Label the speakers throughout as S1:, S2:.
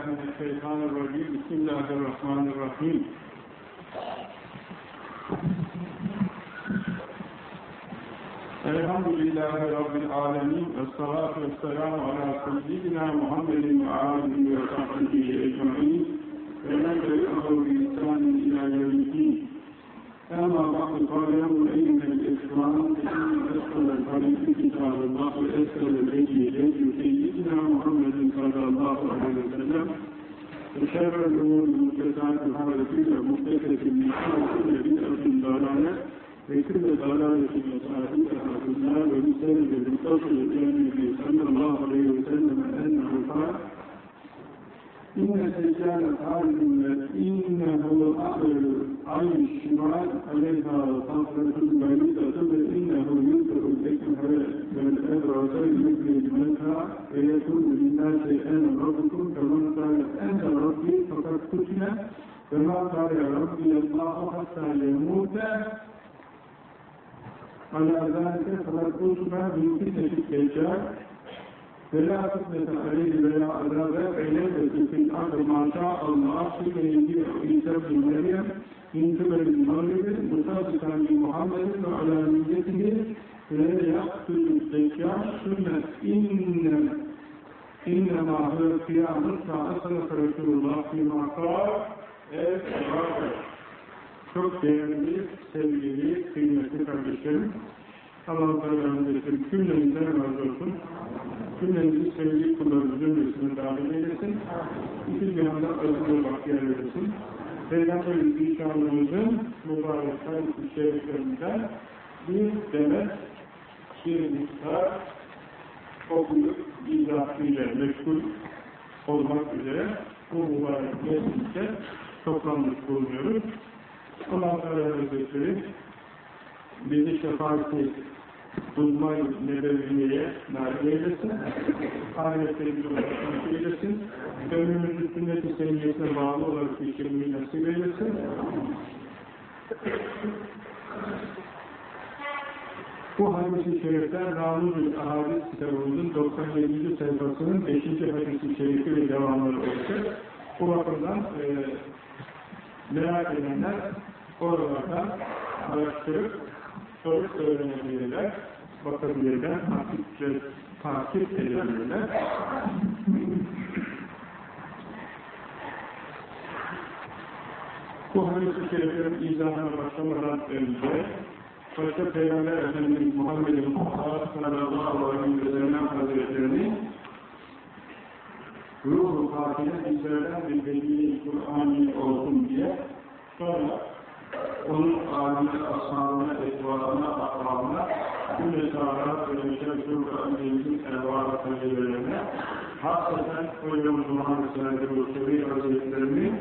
S1: Euzubillahimineşşeytanirracim. Bismillahirrahmanirrahim. Elhamdülillahi Rabbil alemin. Esselatu vesselamu ala seyyidina Muhammedin ve alihi ve sahbihi ecma'in. Ve men teyyuhu bi insanin ila yevmiddin. أما بعد قال إن الإسلام إن أسفل الطريق كتاب الله الهدي هدي سيدنا محمد صلى الله عليه وسلم وشر الأمور محدثاتها وكل محدثة بدعة وكل بدعة ضلالة وكل ضلالة مصاحبها في النار وبسبب القصر النبي صلى الله عليه وسلم أنه قال إن الرجال قالوا إنه أقل عين الشمال عليها صخرة بعيدة إنه ينكر الحكمة والأبرة يخرج منها ويكون للناس أنا ربكم كمن قال أنت ربي فقد قتل كما قال ربي الله حتى يموت. على ذلك فقد قتل من فتنة الدجال فلا فتنة عليه ولا عذاب علاجة في الأرض ما شاء الله حين يجيء عيسى بن مريم من قبل المغرب مصادقا لمحمد وعلى نيته فلا يقتل الدجال ثم إن إنما هو قيامة فأصدق رسول الله فيما قال çok değerli, sevgili, kıymetli kardeşlerim, Allah-u Teala'nın cümlemizden razı olsun. Cümlemizi sevgili kullarımızın cümlesine dahil eylesin. İki cihanda arasında bahtiyar eylesin. Peygamber-i Zişanlığımızın mübarek hadis-i şeriflerinden bir demet, bir miktar okuyup izahıyla meşgul olmak üzere bu mübarek mecliste toplanmış bulunuyoruz. Allah-u Teala Hazretleri bizi şefaati bulmayı nebeviyeye nail eylesin, ahirette bir ulaşmak eylesin, ömrümüzün sünnet-i seyyiyesine bağlı olarak geçirmeyi nasip eylesin. Bu hadis-i şerifler Ramuzul Ahadis kitabımızın 97. sayfasının 5. hadis-i şerifi ve devamları olacak. Bu bakımdan e, merak edenler oralardan araştırıp soru öğrenebilirler, bakabilirler, takipçe, takip edebilirler. Bu hadis-i şeriflerin izahına başlamadan önce Başta Peygamber Efendimiz Muhammed Mustafa sallallahu aleyhi ve sellem Hazretlerini ruh-u bizlerden bir belli Kur'an'ı olsun diye sonra onun alimine, ashabına, etvarına, akrabına, bu mesafına söylemişler Türk Anadolu'nun ervara talebelerine, hakikaten Hocamız Muhammed Sallallahu Aleyhi Hazretlerini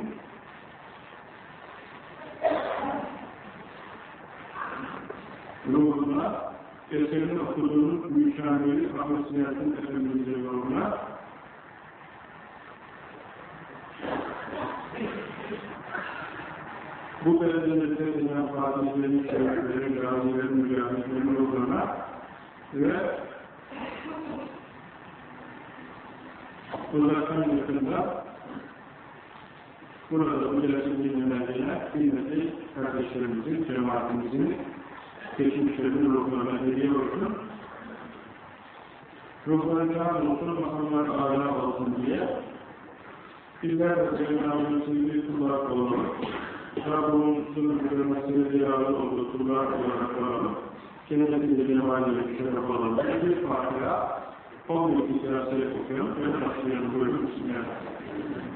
S1: ruhuna, eserini okuduğunun müşahiri Ahmet Siyaset'in Efendimiz'e yoluna, bu belediyede inen fatihlerin, şeriflerin, gazilerin, mücahitlerin ruhuna ve uzaktan yakında burada milletin dinlendiğine kıymetli kardeşlerimizin, cemaatimizin geçmişlerin ruhlarına hediye olsun. Ruhlarına olsun, makamlar âlâ olsun diye bizler de Cenab-ı Sevgili kullar olalım. Rabbimizin hürmetine ziyarı olduğu kullar olarak olalım. Cennetin cemaliyle şeref olalım. Bir Fatiha, 12 sırasıyla okuyorum. Öyle başlayalım. Buyurun. Bismillahirrahmanirrahim.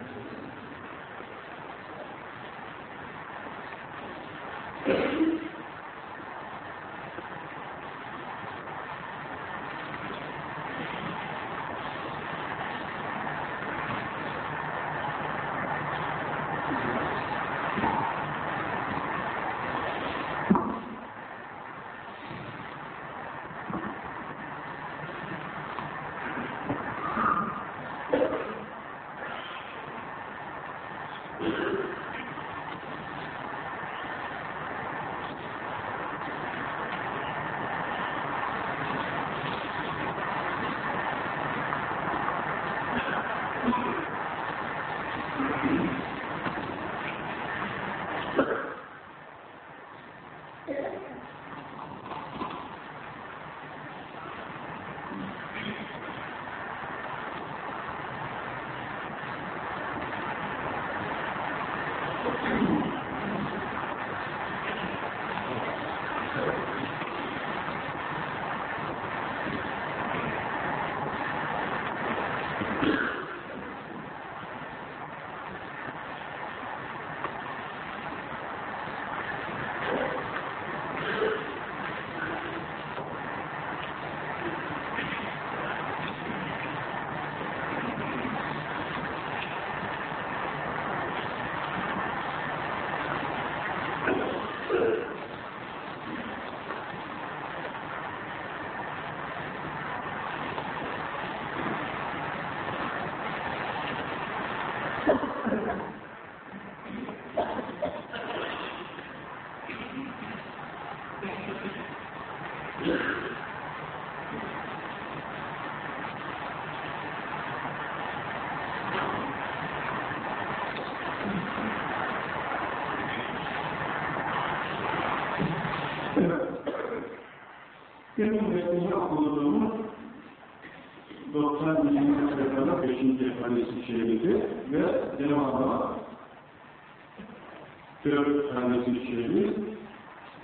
S1: 4 hadisi şerifi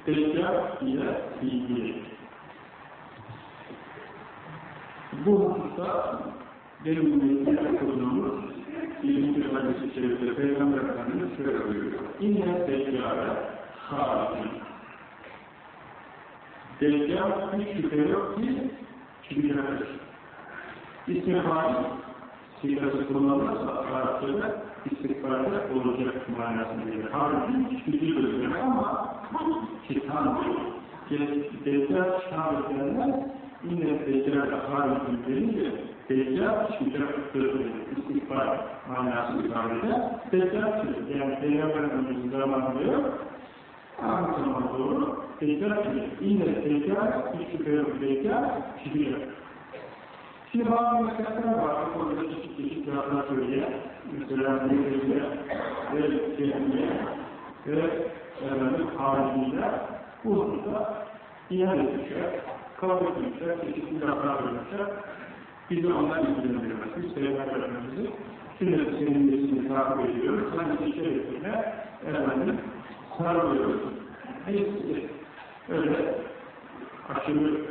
S1: Deccal ile ilgili. Bu hususta metnini okuduğumuz 20. hadisi şerifte Peygamber Efendimiz şöyle buyuruyor. İnne Deccal'e haricin Deccal hiç şüphe yok ki çıkacaktır. İsmi fail sigası kullanılırsa Arapçada istikbalde olacak manasını verir. Halbuki hiçbir bölümü ama çıkan Deccal şahit edenler yine Deccal haricin denince Deccal çıkacaktır. İstikbal manasını ifade eder. Deccal çıkacak. Yani Peygamber Efendimiz'in zamanında yok. Aynı zamanda doğru. Deccal çıkacak. Yine Deccal, hiç şüphe yok Deccal çıkacak. Şimdi bazı meslekler var, bu konuda çeşit çeşit cevaplar söyleyen, mesela Mevlüt'e ve Cehmiye ve efendim hariciler bu hususta iade etmişler, kabul etmişler, çeşitli cevaplar vermişler. Bizi onlar ilgilendiriyoruz. Biz Peygamber Efendimiz'i sünnet seninlesini takip ediyoruz. Sanki içerisinde efendim sarılıyoruz. Hepsi öyle aşırı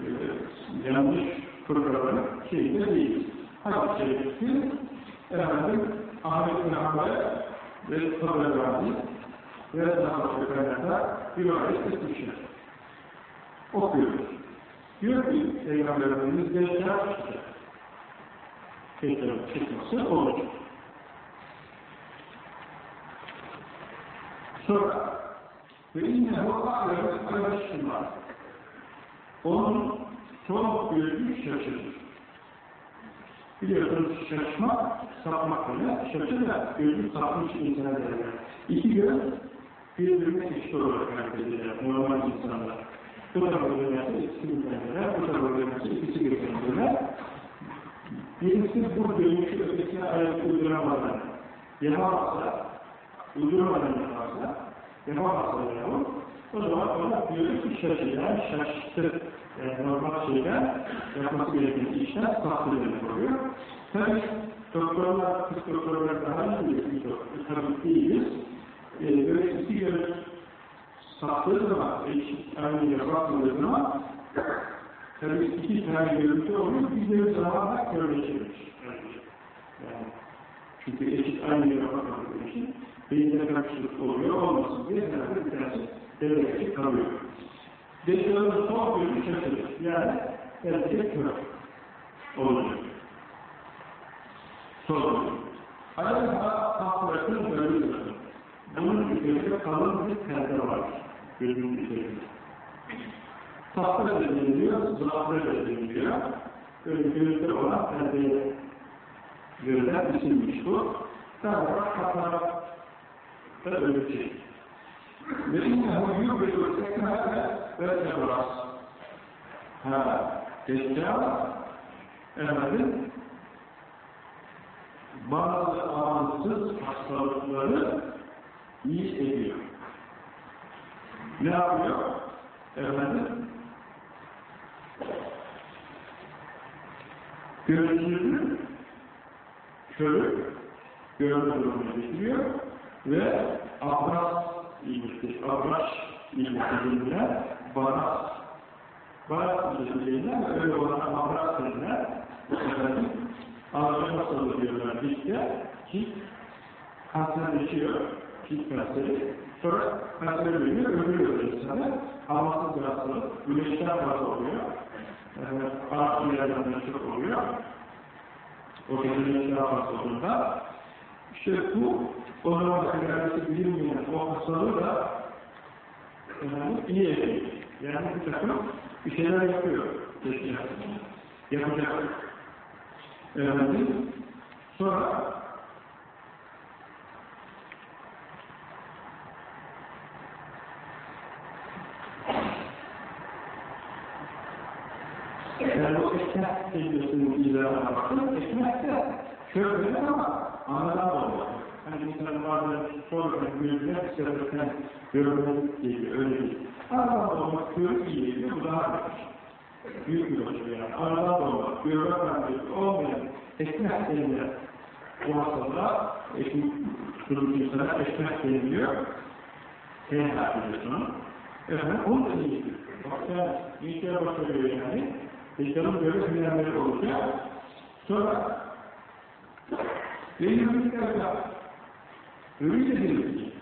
S1: e, yanlış programının şeyinde değil. Hadis-i şerifi efendim Ahmet bin Hanbel ve Taberani ve başka kaynaklar rivayet etmişler. Okuyoruz. Diyor ki Peygamber Efendimiz Deccal çıkacak. Deccal çıkması olacak. Sonra ve innehu a'lem aleyhisselam onun çok büyük şaşırır. Biliyorsunuz şaşmak, sapmak öyle. Şaşır da gözü sapmış insana derler. İki göz birbirine eşit olarak hareket. Normal insanlar. Bu tarafa dönerse ikisi gözlendiler, bu tarafa dönerse ikisi gözlendiler. Birisi bu dönüşü ötekine ayak uyduramadan yapamazsa, uyduramadan yaparsa, yapamazsa yahut, o zaman ona diyoruz ki şaşırlar, şaştı e, normal şeyler yapması gereken işler demek oluyor. Tabii doktorlar, kız doktorlar daha iyi biliyor. Biz tabii değiliz. E, böyle iki göz saklı zaman, eşit yere bakmadığı zaman tabii iki tane görüntü oluyor, bir göz zamanla körleşirmiş. Yani, çünkü eşit aynı yere bakmadığı için beyinde karşılık oluyor, olmasın diye herhalde bir tanesi devreye kalıyor. Deccal'ın son bölümü şaşırır. Yani erkek kör olacak. Bölüm. Aleyha tahtıratın bölümü. Bunun üzerinde kalın bir perde var. Gözünün üzerinde. Tahta da deniliyor, da deniliyor. Böyle gözde olan perdeye görülen isimmiş bu. Daha sonra katlara da şey. وإنه يبعد الحكمة ويتبرص ha, Deccal efendim bazı amansız hastalıkları iyi ediyor. ne yapıyor? Efendim, gözünü körü görme durumuna getiriyor ve abras ilgisi, abras ilgisiyle baras baras ilgisiyle öyle olan abras denilen efendim ağzına nasıl diyorlar bizde ki kanserleşiyor ki kanseri sonra kanser ölüyor, ölüyor insanı havasız hastalık, güneşten fazla oluyor. Evet, ağır yerlerden çok oluyor. O güneşten fazla olduğunda işte bu o zaman ilerisi bilinmeyen o hastalığı da yani iyi ediyor. Yani bir takım bir şeyler yapıyor. Yapacak. Efendim, sonra yani o ekmek kelimesinin izahına baktım, ekmek de şöyle ama anadan oluyor. Hani insan bazen sonra gözüne bir sebepten görmek geliyor, öyle değil. Anadan olmak görüp iyi bu daha büyük. Bir başarı yani. Anadan olmak, görmek ben olmayan ekmek denilen bu ekmek durum insana ekmek deniliyor. Sen yapıyorsun. Efendim, onu da iyi. Bak sen bir şey başarıyor yani. Peygamber böyle bilenleri olacak. Sonra Peygamberler ölüyle dirilecek.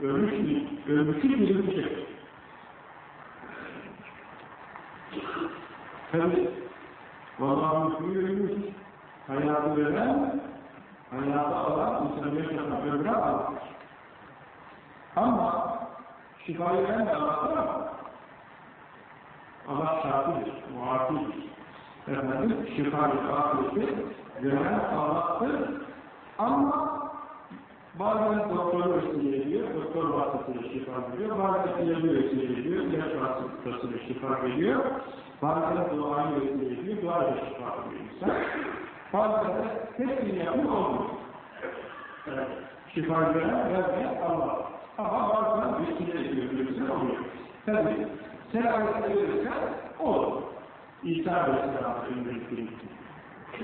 S1: Ölmüş, ölmüşü dirilecek. Tabi vallahi hükmü ölmüş. Hayatı veren, hayatı alan, insanı yaşatan ömrü almış. Ama şifayı veren de Allah'ta Allah şartıdır, muafidir. Efendim, şifayı afiyeti veren Allah'tır. Ama bazen doktor vesile ediyor, doktor vasıtasıyla şifa veriyor, bazen ilacı ediyor, ilaç vasıtasıyla şifa veriyor, bazen duayı vesile ediyor, dua ile şifa veriyor insan. Bazen hepsini yapıyor olmuyor. Evet. Şifa veren, vermeyen Allah. Ama bazen ediyor, vesile oluyor. Tabii, selamet verirsen olur. İsa Aleyhisselam'ın önündeki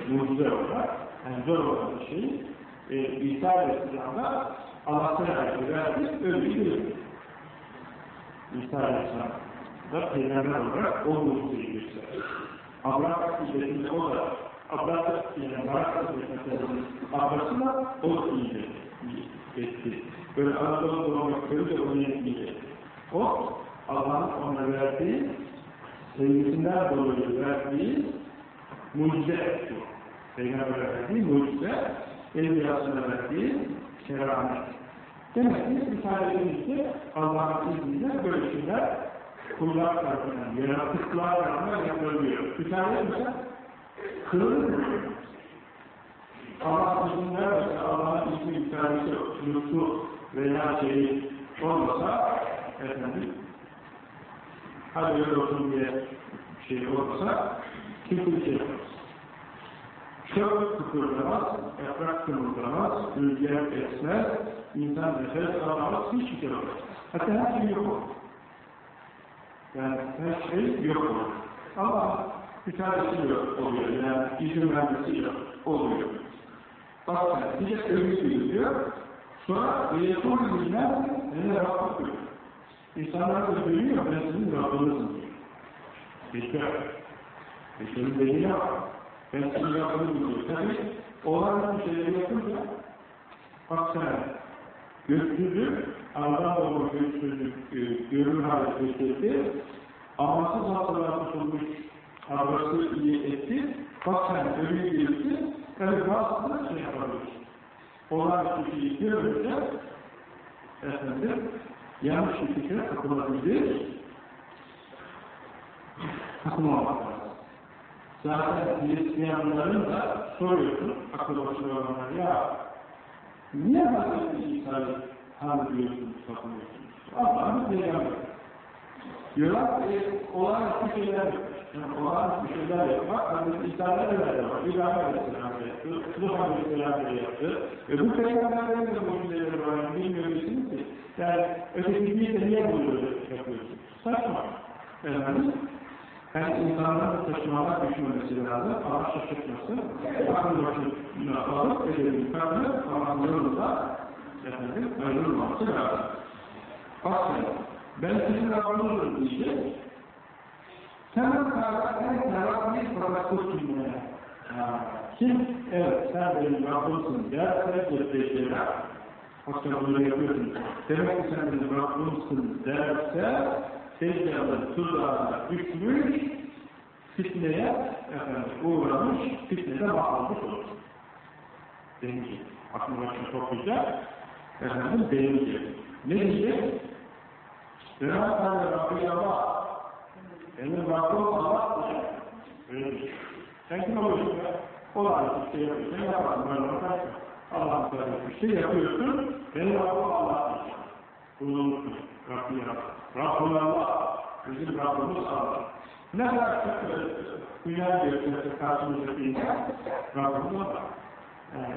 S1: mucize olarak, yani zor olan bir şey, e, İsa Aleyhisselam'da Allah'tan ayeti verdi, bir İsa Aleyhisselam da peygamber olarak o mucizeyi gösterir. Allah işletinde o da, Allah yani Barak Hazretleri'nin ablası da o iyice etti. Böyle Anadolu doğmak de onu etkiledi. O, Allah'ın ona verdiği, sevgisinden dolayı verdiği mucize bu. Peygamber'e verdiği mucize, evliyasına verdiği keramet. Demek ki risalemizde Allah'ın izniyle böyle şeyler kullar tarafından, yaratıklar tarafından yapılıyor. Risale ise kırılır? Allah izin vermese, Allah'ın izni risalesi, lütfu veya şeyi olmasa, efendim, hadi öyle olsun diye şey olmasa, kimse bir Çöp kıpırdamaz, yaprak kımıldamaz, rüzgar esmez, insan nefes alamaz, hiçbir şey olmaz. Hatta her şey yok olur. Yani her şey yok olur. Ama bir tanesi yok oluyor, yani izin vermesi yok oluyor. Bak sen, bir de ölü diyor, sonra bilmez, ne de rahat diyor. İnsanlar da söylüyor, ben sizin Rabbinizim diyor. Bekler. Beklerin dediğine bak. Ben sizin Rabbinizim diyor. Tabi, olan bir şeyleri yapınca, bak sen, gökyüzü, Allah olur gökyüzü, görür hale gösterdi, amasız hatırlar tutulmuş, abrası iyi etti, bak sen, ölüyü gelirdi, evet bazısını şey yapabilir. Olan bir şeyi görünce, efendim, yanlış bir fikre takılabilir, takılmamak. Zaten Hristiyanların da soruyorsun, akıl başına olanlar, ya niye Hazreti İsa'yı hamd diyorsunuz, takılıyorsunuz? Allah'ın peygamber. Diyorlar, e, olağanüstü şeyler yok. Yani olağanüstü şeyler yapmak, Hazreti İsa'da neler var? İbrahim Aleyhisselam'da yaptı, Nuh Aleyhisselam'da yaptı. E bu peygamberlerin de mucizeleri var, bilmiyor musunuz ki? Yani ötekiliği de niye buluyor yapıyor? efendim, hem insanların taşımalar düşünmesi lazım, Allah şaşırtması, akıl başına alıp edelim. Karnı, ama yolunda efendim, ayrılması lazım. Bakın, ben sizin Rabbinizim diyecek, sen kadar en taraflı profesör kimliğine. Kim, evet sen benim Rabbimsin derse göstereceğine, Hatta bunu yapıyorsun. Demek ki sen benim Rabbimsin derse, secdenin tuzağına düşmüş, fitneye efendim, uğramış, fitnede bağlanmış olur. Deneyecek. Aklına başını toplayacak, efendim deneyecek. Ne diyecek? Cenab-ı Hak Rabbi Allah, benim Rabbim Allah diyecek. Öyle diyecek. Sen kim oluyorsun ya? Olağanüstü bir şey yapıyorsun, yaparsın, böyle bakarsın. Allah'ın bir şey yapıyorsun, benim Rabbim Allah diyecek. Unutma, Rabbi ya. Rabbim Allah, bizim Rabbimiz Allah. Ne kadar çok dünya gösterse karşımızdaki insan, Rabbimiz Allah. Yani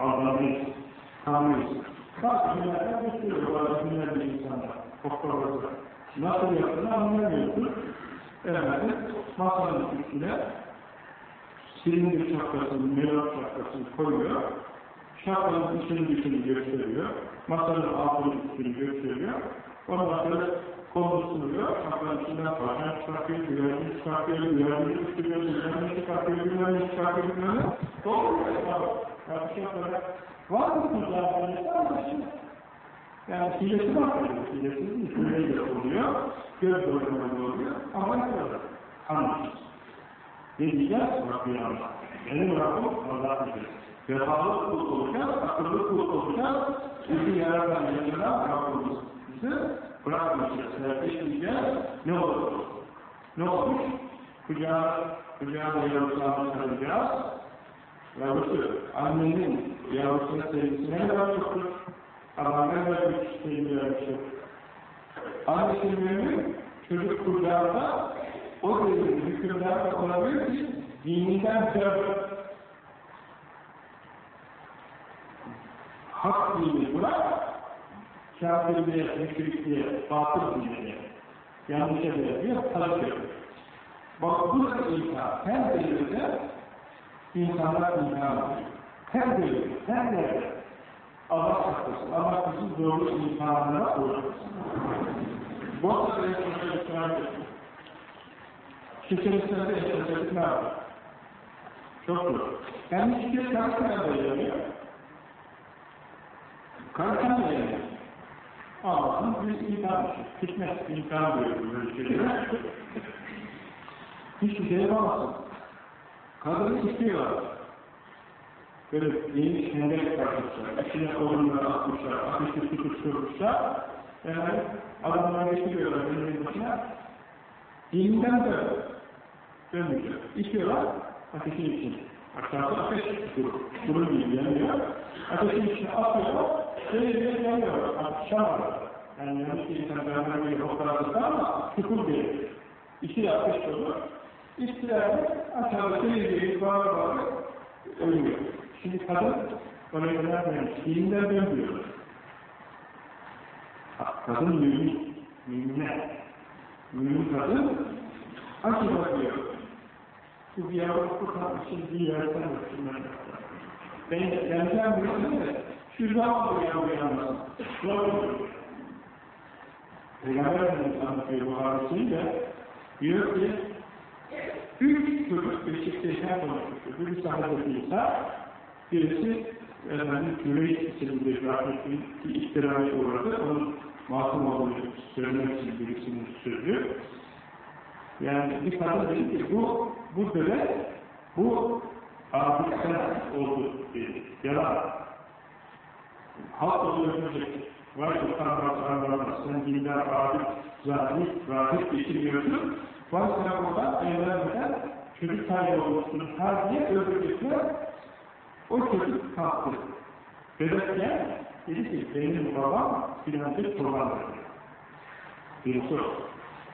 S1: Allah'ın tanrıyız. Bazı dünyada gösteriyor, bazı dünyada insanlar, doktorlarda. Nasıl yaptığını anlamıyorsun. Efendim, masanın üstüne silindir şapkasını, melon şapkasını koyuyor. Şapkanın içini dışını gösteriyor. Masanın altını üstünü gösteriyor. Ondan sonra konuşuluyor. Şapkanın içinden parçan çıkartıyor, güvenlik çıkartıyor, güvenlik çıkartıyor, güvenlik çıkartıyor, güvenlik çıkartıyor, güvenlik Doğru. Yani şapkada var mı bu zaten? Yani hilesi var mı? Hilesiz mi? Hileyle oluyor. Göz doyurmalı oluyor. Ama ne kadar? Anlaşılır. Ne diyeceğiz? Rabbi Allah. Benim Rabbim Allah diyeceğiz. Vefalı kul olacağız, akıllı kul olacağız. Bizi yaradan yanına Rabbimiz bizi bırakmayacağız. Serpeşleyeceğiz. Ne olur? Ne olmuş? Kucağa, kucağına yavrusuna sarılacağız. Yavrusu, annenin yavrusuna sevgisine ne kadar çoktur? Ama ne kadar bir sevgi vermiştir. Annesinin mümin, çocuk kucağında o devrin hükümdarı olabilir ki dininden sebep hak dini bırak kafirliğe, müşrikliğe, batıl diniye yanlış ediyor, talep ediyor. Bak bu da imtihan. Her devirde insanlar imtihan ediyor. Her devir, her devir. Allah saklasın. Allah bizi doğru imtihanlara uğraşsın. Bu arada yaşamaya ısrar ediyor. Şekeristler'de yaşayacak ne var? Çok zor. Yani şeker Karakan'da yanıyor. Karakan'da yanıyor. Allah'ın bir için. İmtihan diyor böyle şeyler. Hiçbir şey yapamazsın. Kadını istiyorlar. Böyle yeni hendek yapmışlar. İçine kolunları atmışlar. Ateşi tutuşturmuşlar. Yani adamlar getiriyorlar önünün başına. Dininden de dönmüyor. İçiyorlar, ateşin içine. Aşağıda ateş durur. Durur gibi yanıyor. Ateşin içine atıyorlar, bir yanıyor. Şam var. Yani yanlış insan bir hokkalarında ama çukur değil. İçi ateş olur. İçtiler, aşağıda bir bağır bağır ölüyor. Şimdi kadın oraya dönermemiş. Dininden dönmüyor. Kadın mümin. Müminler. Mümin kadın acaba diyor. Bu bir yavru kurtarmak için bir yerden bakımlar Ben geleceğim bir de şuradan bu yavru yanmasın. Doğru. Peygamber Efendimiz anlatıyor bu hadisiyle diyor ki üç çocuk Beşiktaş'a konuşmuştur. Birisi sahabe İsa, birisi efendim Cüreyş isimli rahmetli bir istirahaya uğradı. Onun masum olduğunu söylemek için birisinin sözü. Yani bir kadın dedi ki bu, bu dönem, bu Afrika'dan oldu dedi. Yalan. Halk öldürecek. Vay utanmaz, anlamaz. Sen dindar, abid, zahir, rahip geçiriyorsun. Vay sen burada evlenmeden çocuk sahibi olmuşsun. Her diye öldürecekler. O çocuk kalktı. Bebekken dedi ki benim babam filancı kurbandır. Birisi o.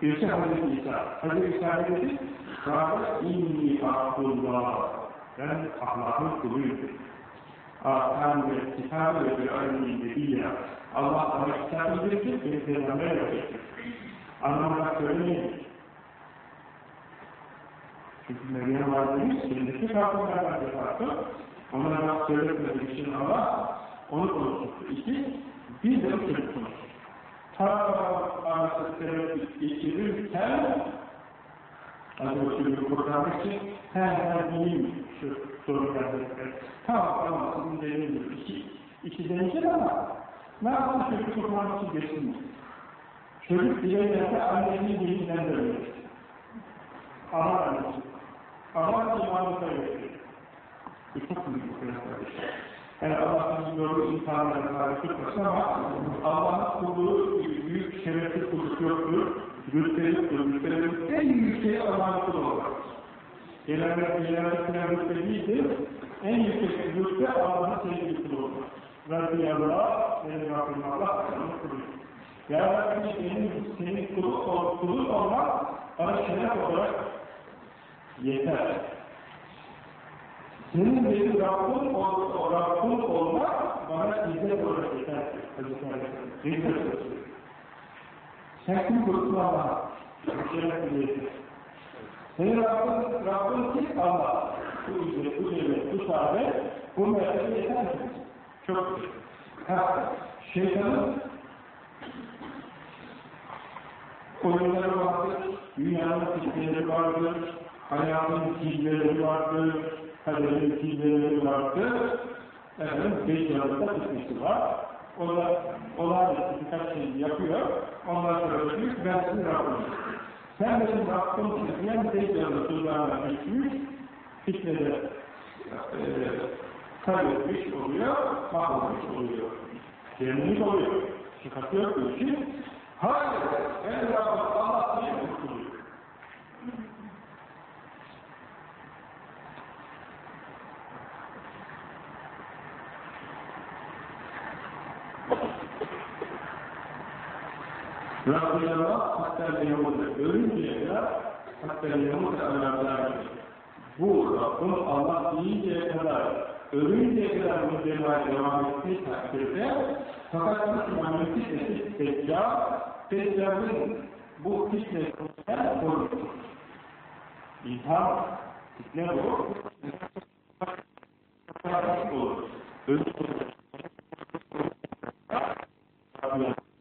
S1: Birisi Hazreti İsa. Hazreti İsa dedi, Rabbe inni aklullah. Ben Allah'ın kuluyum. Atan ve kitabı ve bir nebiyya. Allah bana kitap indirecek, beni peygamber yapacak. Anlamak söylemeyin. Çünkü Meryem Validemiz kendisi kavramlardan yapardı. Ona laf söyletmediği için Allah onu konuştu. İki, bir de çocuk konuştu. Ta arası sebep geçirirken Hazreti Çocuğu kurtarmak için her her bileyim şu soru geldi. Tamam tamam sizin dediğiniz iki, iki deneyecek ama ne yapalım çocuk için geçsin? Çocuk bile gelse annenin dilinden dönüyor. Ama annesi. Ama imanı sayıyor. Bu çok büyük bir kıyas kardeşler. Yani Allah'ın doğru insanlara tarif etmesin ama Allah'ın kulluğu büyük şerefli kulluk yoktur. Rütbeliktir, rütbelik en yüksek Allah'ın kulu olur. Gelenler, gelenler, filan rütbe değildir. En yüksek rütbe Allah'ın sevgili kulu olur. Rabbiyallah, benim Rabbim Allah, senin kuluyum. Ya Rabbi senin, senin kulu, kulu olmak bana şeref olarak yeter. Senin benim Rabbim, o, Rabbim olmak bana izzet olarak yeter. Hazreti Aleyhisselam. Sen kim kurusun Allah'a? Şeref. Senin Rabbin, Rabbin kim? Allah. Bu izzet, bu devlet, bu saadet, bu mertebe yeter mi? Çok ha, şeytanın oyunları vardır, dünyanın fitneleri vardır, hayatın hilleri vardır, kaderin hilleri vardır, efendim, Deccal'da fitnesi var. O da olağanüstü birkaç şey yapıyor, ondan sonra diyor ki ben sizin Rabbim. Sen benim Rabbimsin diyen Deccal'da tuzağına düşmüş, fitnede e, kaybetmiş oluyor, mahvolmuş oluyor. Yenilmiş oluyor. Sıkıntı yok bu için. Hayır, ben Rabbim Allah diye kurtuluyor. Rabbim Allah hatta yamulda ölünceye kadar hatta yamulda alamlar bu Rabbim Allah deyinceye kadar ölünceye kadar bu cemaat devam ettiği takdirde fakat Müslümanın fitnesi Deccal, Deccal'ın bu fitnesinden korunur. İlham, fitne bu. olur.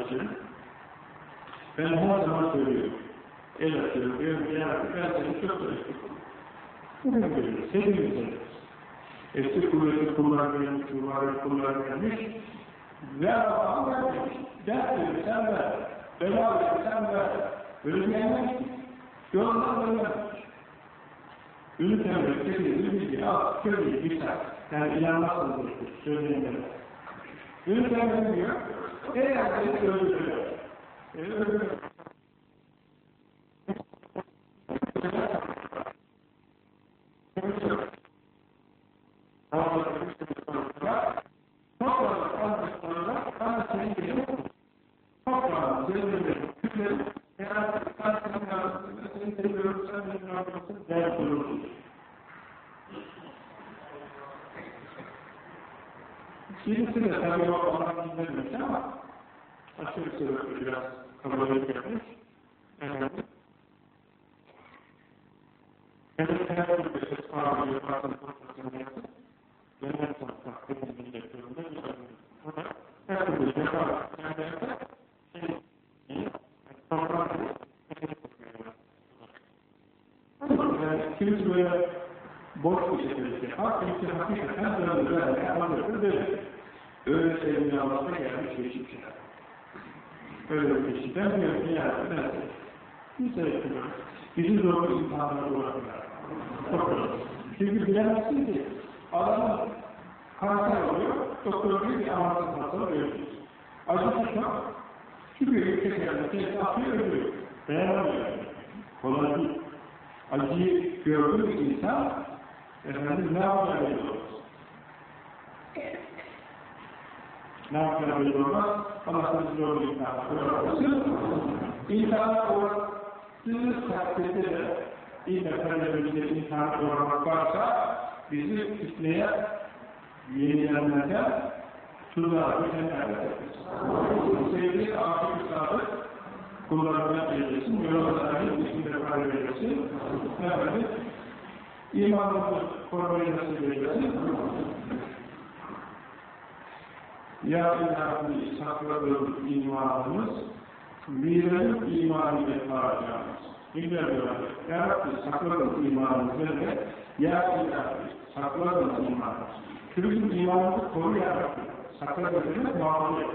S1: Ölü Ben her zaman söylüyorum. Evet söylüyorum. Ben seni çok özledim. Bugün görüyoruz. Hepimiz öyle. Eski kuvveti kullanmış, mübarek kullanmış. Ve Allah'ım vermiş. Dert verir, sen ver. Bela verir, sen ver. Bir gelmez ki. Yolundan dönmez. Ünlü temel, kendini bilgi, al, söyleyin, bir saat. Yani inanmazsınız söyleyin böyle. Ünlü temel diyor, Yeah. Oluyor, doktor diyor ki amansız hastalığı ölüyorsunuz. Acısı çok. Çünkü yüksek yerde test atıyor ölüyor. Dayanamıyor. Kolay değil. Acıyı gördüğü insan Efendim ne yapacağını belli olmaz. Ne yapacağını belli olmaz. Allah sizi doğru imtihanı İmtihanı uğradığı takdirde de ilk efendimizde imtihanı uğramak varsa bizi fitneye yenilenmeden tuzağa düşenlerle sevdiği afiyet sadık kullarına eylesin, yolda dahi içinde karar eylesin. Evet, imanımızı korumayı nasip eylesin. Ya İlahi sakladığım imanımız, mirelim imanı yaparacağımız. İlla diyorlar, Ya Rabbi sakladığım imanımızı ve Ya İlahi sakladığım imanımız. Çünkü imanımızı koru Ya Rabbi. Sakladığımızı muhafaza et.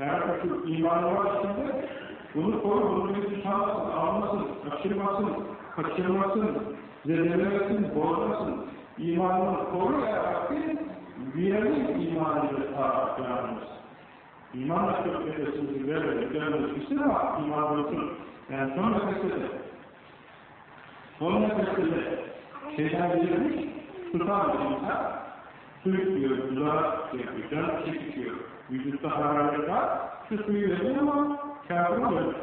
S1: Ya Rabbi şu imanı var içinde, bunu koru, bunu bizi çalmasın, almasın, kaçırmasın, kaçırmasın, zedelemesin, bozmasın. İmanını koru ya Rabbi, verelim imanını çok nefesimizi verelim, verelim, işte ama iman olsun. Yani son nefesinde, son nefesinde şeytan gelirmiş, tutan insan, sürüklüyor, dudağa yapıyor, can çekiyor. Vücutta hararet var, suyu veriyor ama kâfir oluyor.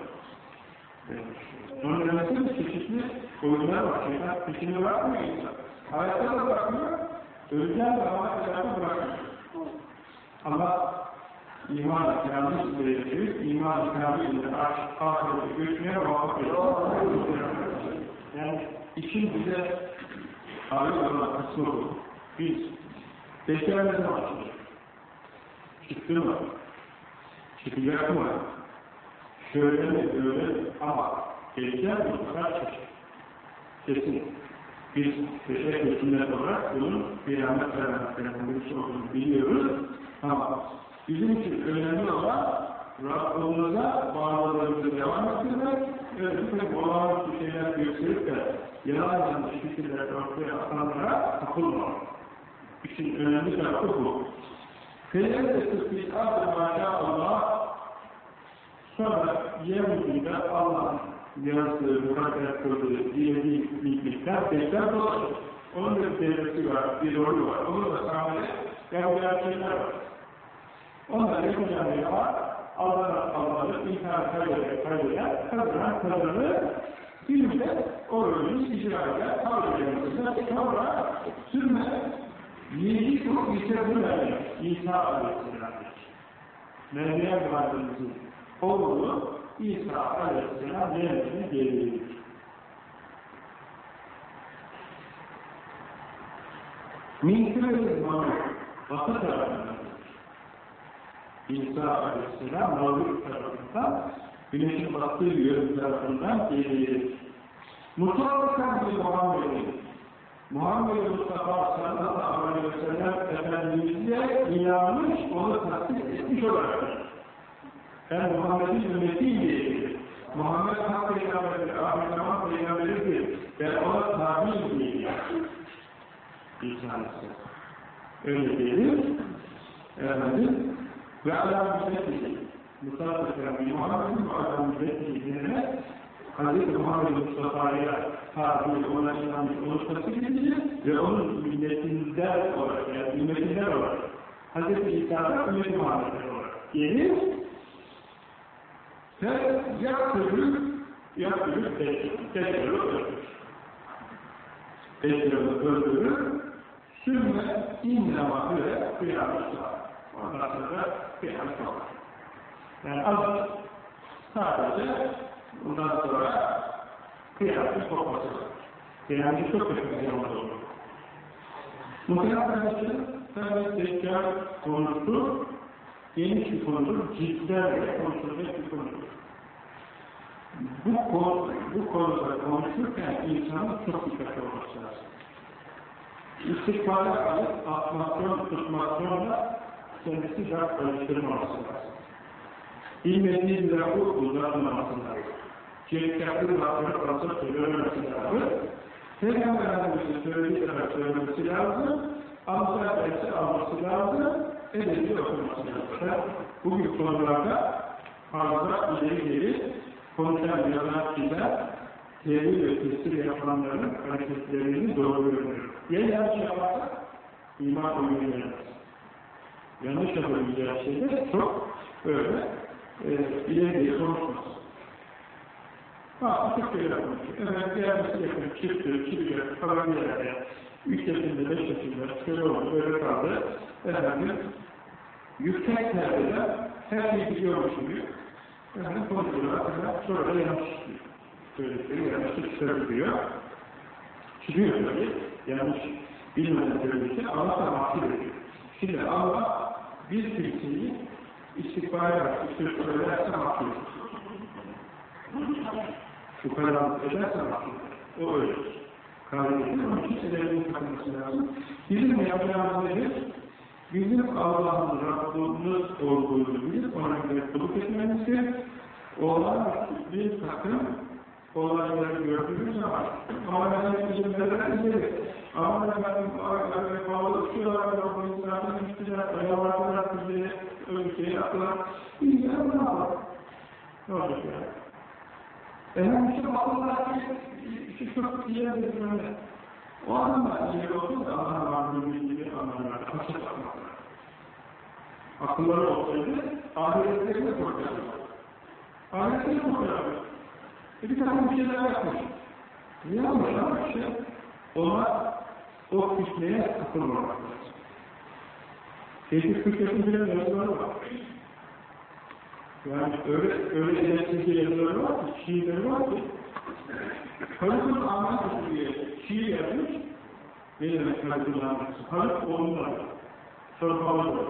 S1: Onun nefesinde çeşitli oyunlar var, şeytan peşini bırakmıyor insan. Hayatta da bırakmıyor, öleceğin zaman hayatı bırakmıyor. Ama iman yanlış verecek, iman kamilinde ahirete göçmeye vakıf Yani işin bize ağır olan kısmı bu. Biz beklerde başlıyoruz. Çıktı mı? Çıkacak mı? Şöyle mi öyle ama geleceğiz mi? Kadar çeşit. Kesin. Biz teşekkür sünnet olarak bunun kıyamet alametlerinin olduğunu biliyoruz. Ama bizim için önemli olan Rabbimize bağlılığımızı devam ettirmek bütün olağanüstü şeyler gösterip de yalan yanlış fikirler ortaya atanlara takılmamak. İşin önemli tarafı bu. Feyyette tıbbikatı maşallah sonra yeryüzünde Allah'ın yazdığı, mukadder kıldığı, dilediği bilgiler, bekler dolaşır. Onun bir devresi var, bir rolü var. Onun da sahnede yapılan şeyler var. Onlar yapacağını yapar, Allah'ın Allah'ı inkar kaybeder, kaybeder, kazanan kazanır, bir de o rolünü icra eder, kabul eder. Sonra sürme, yedi çok ise bu vermek, İsa Aleyhisselam'dır. Meryem Validemizin oğlu İsa Aleyhisselam yeryüzüne gelir. Minkir'in malı batı tarafından İsa Aleyhisselam mağlup tarafından güneşin battığı yön tarafından gelir. Mutlaka bir Muhammed'in Muhammed Mustafa sallallahu aleyhi ve sellem Efendimiz'e inanmış, onu tasdik etmiş olarak ben Muhammed'in ümmetiyim Muhammed Hak Peygamberi, Ahmet Zaman Peygamberi'dir. Ben ona tabi değilim. Aleyhisselam. Öyle değil. Efendim, ve Allah müddetli. Mustafa Aleyhisselam, Muhammed'in ve dinine Hz. Muhammed Mustafa'ya tabi onu tasdik edilir ve onun milletinden olarak, yani ümmetinden olarak Hz. İsa'da ümmet Muhammed'den olarak gelir ve yaktırır, yaktırır, tekrar öldürür. Tekrar öldürür, sümme innama üre kıyamışlar. Ondan sonra kıyamış olur. Yani az sadece bundan sonra kıyamet kopması var. Kıyamet çok kötü bir zamanda olur. Muhtemelen arkadaşlar, tabi Deccal konusu geniş bir konudur, cidden konuşulacak bir konudur. Bu, konu, bu konuda konuşurken insanın çok dikkatli olması lazım. İstikbale alıp atmasyon, tutmasyonla kendisi daha karıştırmaması lazım. Bilmediği bir lafı uzatmaması lazım. Şirkatın lafını fazla söylememesi lazım. Peygamber Efendimiz'in söylediği kadar söylemesi lazım. Alsa dersi alması lazım. Edebi okuması lazım. Bugün konularda fazla ileri geri konuşan kişiler tevil ve tesir yapanların hareketlerini doğru görür. Ya yanlış yaparsa iman uygulayamaz. Yanlış yapabileceği şeyde çok böyle e, ileriye konuşmaz. Açık bir yapmış. Evet, diğer bir yakın, çıktı, çıktı, falan bir yerde. Üç yaşında, beş yaşında, şöyle oldu, böyle kaldı. Efendim, yüksek perdede her şeyi biliyormuş gibi. Efendim, konuşuyorlar, sonra da yanlış söyledikleri yanlış söylüyor. Çıkıyor tabii, yanlış bilmeden söylediği Allah da mahsul ediyor. Şimdi Allah bir kimseyi istikbal söylerse mahsul Şu ederse mahsul O öyle. Onun için ellerinin takılması lazım. Bizim yapacağımız nedir? Bizim Allah'ın Rabbimiz olduğunu bilip ona göre kulluk etmemizi, olan bir takım olayları gördüğümüz zaman ama ben bizim neden izledik? Ama ben bağlı şuralar yok, insanların üstüne ayalarlar bizi ülkeyi yaptılar. Biz de ne olacak yani? Efendim işte bakımlar işte çok iyi yerlerinde. O anlamda iyi olsun da Allah'ın varlığı gibi anlamlar, haşet anlamlar. Akılları olsaydı, ahiretlerine korkuyorlar. Ahiretlerine korkuyorlar. E bir takım bir şeyler yapmış. Niye yapmışlar? İşte ona o fitneye takılmamak lazım. Tehdit Türkçesinin bile yazıları var. Yani öyle, öyle yazıları var ki, şiirleri var ki, Haluk'un Ahmet diye şiir yazmış, ne demek Haluk'un Ahmet'si? Haluk oğlundan, sonra Haluk olur.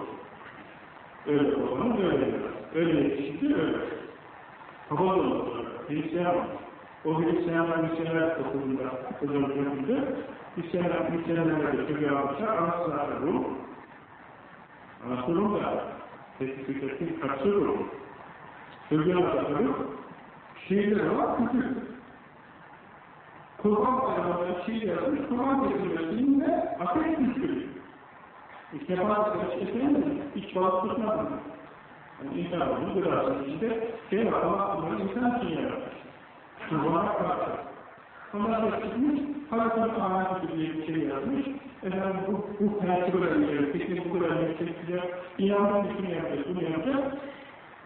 S1: Öyle oğlunun öyle yazar. Öyle yetişince öyle. Kapalı olur. Hristiyan o Hristiyanlar Hristiyanlar okulunda özellikle Hristiyanlar Hristiyanlarla çocuğa almışlar. Anası da Rum. Anası Rum da Tetkikat'ın karşı Rum. Da Rum. Şiirleri var, küçük. Kurban bayramında şiir yazmış, kurban kesilmesinde ateş düşürüyor. İşte bazı eşkesinin hiç balık tutmadı. Yani insan olduğunu gıdasını işte şey ama bunları insan için yaratmış. Kurbana karşı. Onlar da çıkmış, Ahmet diye bir şey yazmış. Efendim bu, bu hayatı böyle bir fikri bu kadar yüksekliğe inanmak için yapacak, bunu yapacak.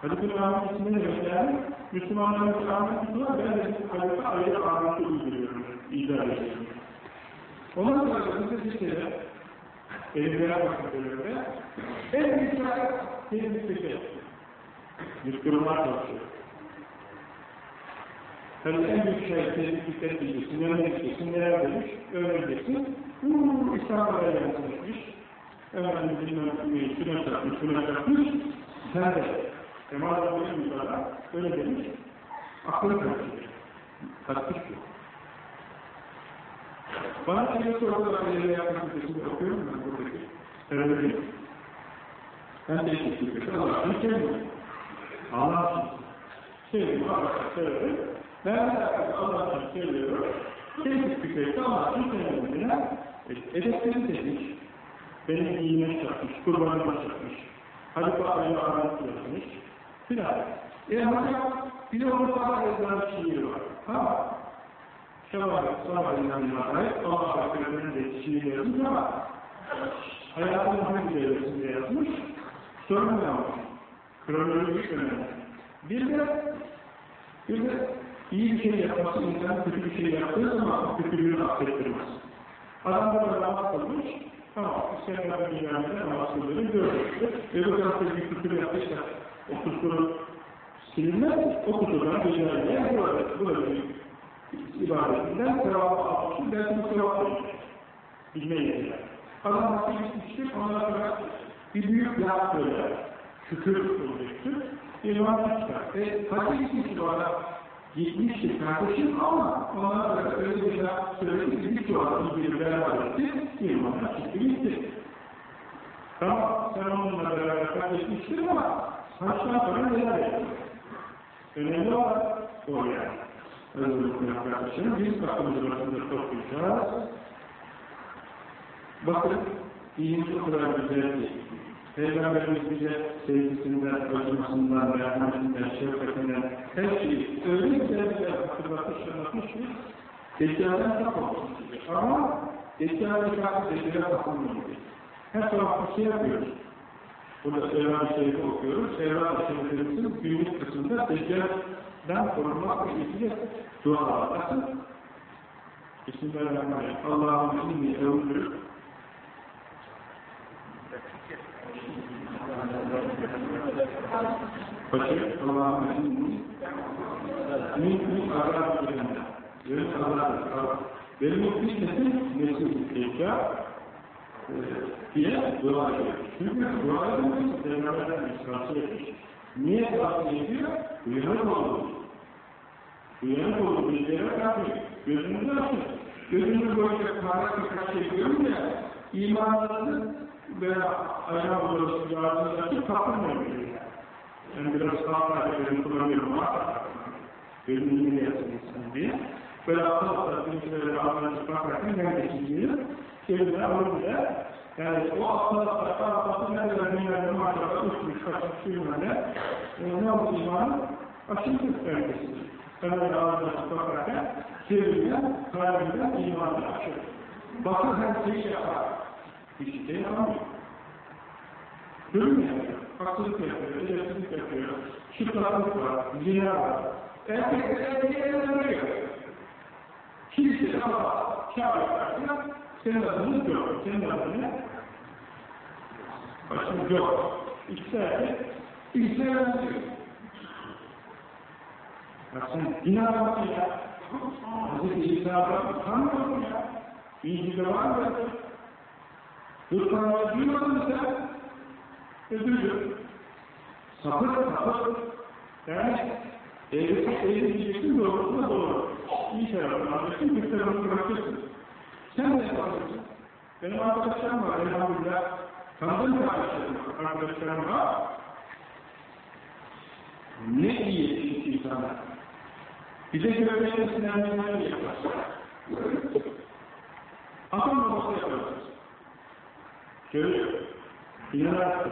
S1: Halkın Ahmet ismi ne demek yani? Müslümanların ismi var, ben de Halkın ayrı Ahmet'i uyguluyorum, idare ediyorum. Ondan sonra bir şeyler, elimlere bakın böyle, en büyük şey, en büyük şey, Müslümanlar çalışıyor. Tabii en büyük şey dikkat edeceksin, nereye gideceksin, neler demiş, öğreneceksin. Uuu, İstanbul'a yansımışmış. Efendim bilmem neyi, şuna çarpmış, şuna çarpmış. Sen de, Kemal Allah'ın yukarıda öyle demiş. Aklını karıştırmış. Tatmış ki. Bana şöyle sorular öyle yapmak için okuyorum ben buradaki. Terörü Ben de eşitlik. Allah'ın sevmiyorum. Allah sevmiyor. Allah seviyor. Ben de Allah'ın seviyorum. Sevdik bir şey. Allah'ın sevmediğine edepleri demiş. Benim iyime çarpmış, kurbanıma çarpmış. Hadi bu ayı arantısı yapmış. Filan. E hocam bir de orada var yazılan şiir var. Tamam. Şevval, sabah inanına ait Allah Akir'den de şiir yazmış ama hayatın hangi devresinde yazmış? Olmuş? Kronolojik önemli. Bir de, bir de iyi bir şey yapması insan kötü bir şey yaptığı zaman kötülüğünü affettirmez. Adam da namaz kılmış, tamam, İskender Bilgilerinde namaz kıldığını görmüştür. Ve bu tarafta bir küfür yapmışsa, o kusuru silinmez, o kusurdan burada, burada bir ibadetinden sevabı almıştır, dersini sevabı almıştır. Bilmeyi. Adam nasıl gitmiştir, ondan sonra bir büyük laf söyler şükür olacaktır. İmanı çıkar. E, kaça gitmiş bu adam? Gitmiştir kardeşim ama ondan sonra öyle bir şey söyledi bir çoğaltı bir beraber etti, imanı çıktı gitti. Tamam, sen onunla beraber kardeşmiştir ama saçtan sonra neler yaptın? Önemli olan o yani. Özellikle arkadaşlarım, biz aklımızın arasında toplayacağız. Bakın, iyilik o kadar güzel değil. Peygamberimiz bize sevgisinden, acımasından, merhametinden, şefkatinden her şeyi öyle güzel güzel hatırlatmış, anlatmış ki Deccal'den olmuş. Ama Deccal'de şarkı Deccal'e takılmıyor. Her tarafta bir şey yapıyoruz. Burada Sevra-ı Şerif'i okuyoruz. Sevra-ı Şerif'imizin günlük kısmında Deccal'den korunmakla ilgili dualar. Nasıl? Bismillahirrahmanirrahim. Allah'ım inni evlülük Başı Allah'ın inni min azab cehennem. Benim azab benim bir nesil nesil tekrar diye dua ediyor. Çünkü dua edilmesi Peygamberden ısrarsı etmiş. Niye dua ediyor? Uyanık oldu. Uyanık oldu. Bilgiler yapıyor. Gözünüzü açın. Gözünüzü boyunca parlak birkaç şey görünce imanlarını veya ayağı burası yardımcı açıp kapılmıyor. Yani biraz sağ benim kullanıyorum ama gözünü ne yapsın diye. Böyle akıl akıl kimselere ağzına bakarken ben geçeceğim. Şeyde alınca yani o akıl akıl akıl ne kadar dinlerden acaba uçmuş kaçmış suyumane ne oldu? Aşırı herkesi. Ben öyle ağzına bakarken çevirgen, kalbinden imanı açıyor. Bakın her şeyi yapar. Hiç şey yapamıyor. Görmüyor. Haksızlık yapıyor, edepsizlik yapıyor, çıplaklık var, zina var. Erkekler erkeği evleniyor. Kimse ama kâr yaparsın, senin adını yok, senin adını başını yok. İkisi erkek, ikisi evleniyor. Bak sen zina yaptın ya. Hazreti İsa'dan tanımıyorsun ya. İncil'de var mı? Hırkanlığı duymadın mı sen? Ödülür. Sapık sapık. Yani eğrisi eğrileceksin doğrusuna doğru. İyi şey yapın. Anlaşın bir tarafını bırakırsın. Sen ne yaparsın? Benim arkadaşlarım var. Elhamdülillah. Tanıdığım kardeşlerim. Arkadaşlarım var. Ne iyi yetişmiş insanlar. Bize göre sinirlenmeler yapar. Atam babası yaparsınız. Görüyor. İnanarak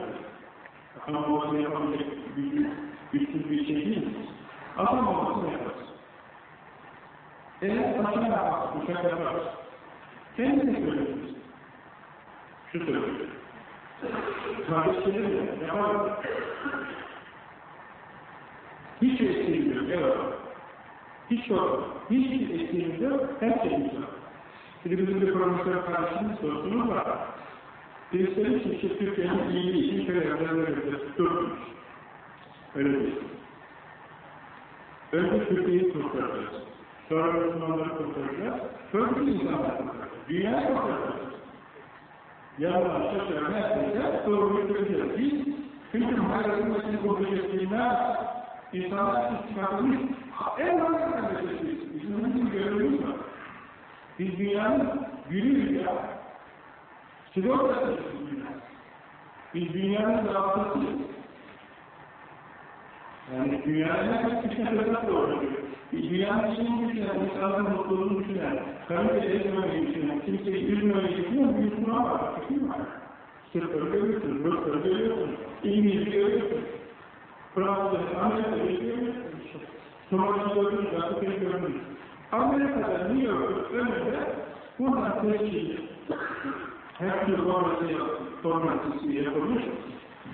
S1: Atam babasını yapabilecek güçlü, güçlü bir şey değil mi? Atam babasını yaparız. Eğer başına yaparız, uçak Kendine söylüyorsunuz. Şu söylüyor. Kardeşleri yaparız. Hiç eksiğimiz yok, evet. Hiç yok. Hiç eksiğimiz yok, her şeyimiz yok. Şimdi bizim bir profesör kardeşimiz sorsunuz var. Birisi için işte Türkiye'nin iyiliği için şöyle yerlerle tutturmuş. Öyle değil. Önce Türkiye'yi kurtaracağız. Sonra Müslümanları kurtaracağız. Sonra bütün insanları kurtaracağız. Yanına herkese sorumlu göreceğiz. Biz hayatın başını kurtaracağız. İnsanlar çıkartılmış. En önemli kardeşiz. Bizim bütün görevimiz var. Biz dünyanın gülüyüz ya. Sigorta Biz dünyanın rahatlatıyız. Yani dünyanın ne kadar düşünceler doğru. Biz dünyanın işini düşünen, insanların mutluluğunu düşünen, karınca ezmemeyi düşünen, kimseyi üzmemeyi düşünen bir Müslüman var. Kim var? Sırtları görüyorsunuz, Rusları görüyorsunuz, İngiliz'i görüyorsunuz. Fransız'ı, Amerika'yı görüyorsunuz. Somali'yi görüyorsunuz, Afrika'yı görüyorsunuz. Amerika'da New York'un önünde buradan teşkil her türlü sonrası sonrası yapılmış.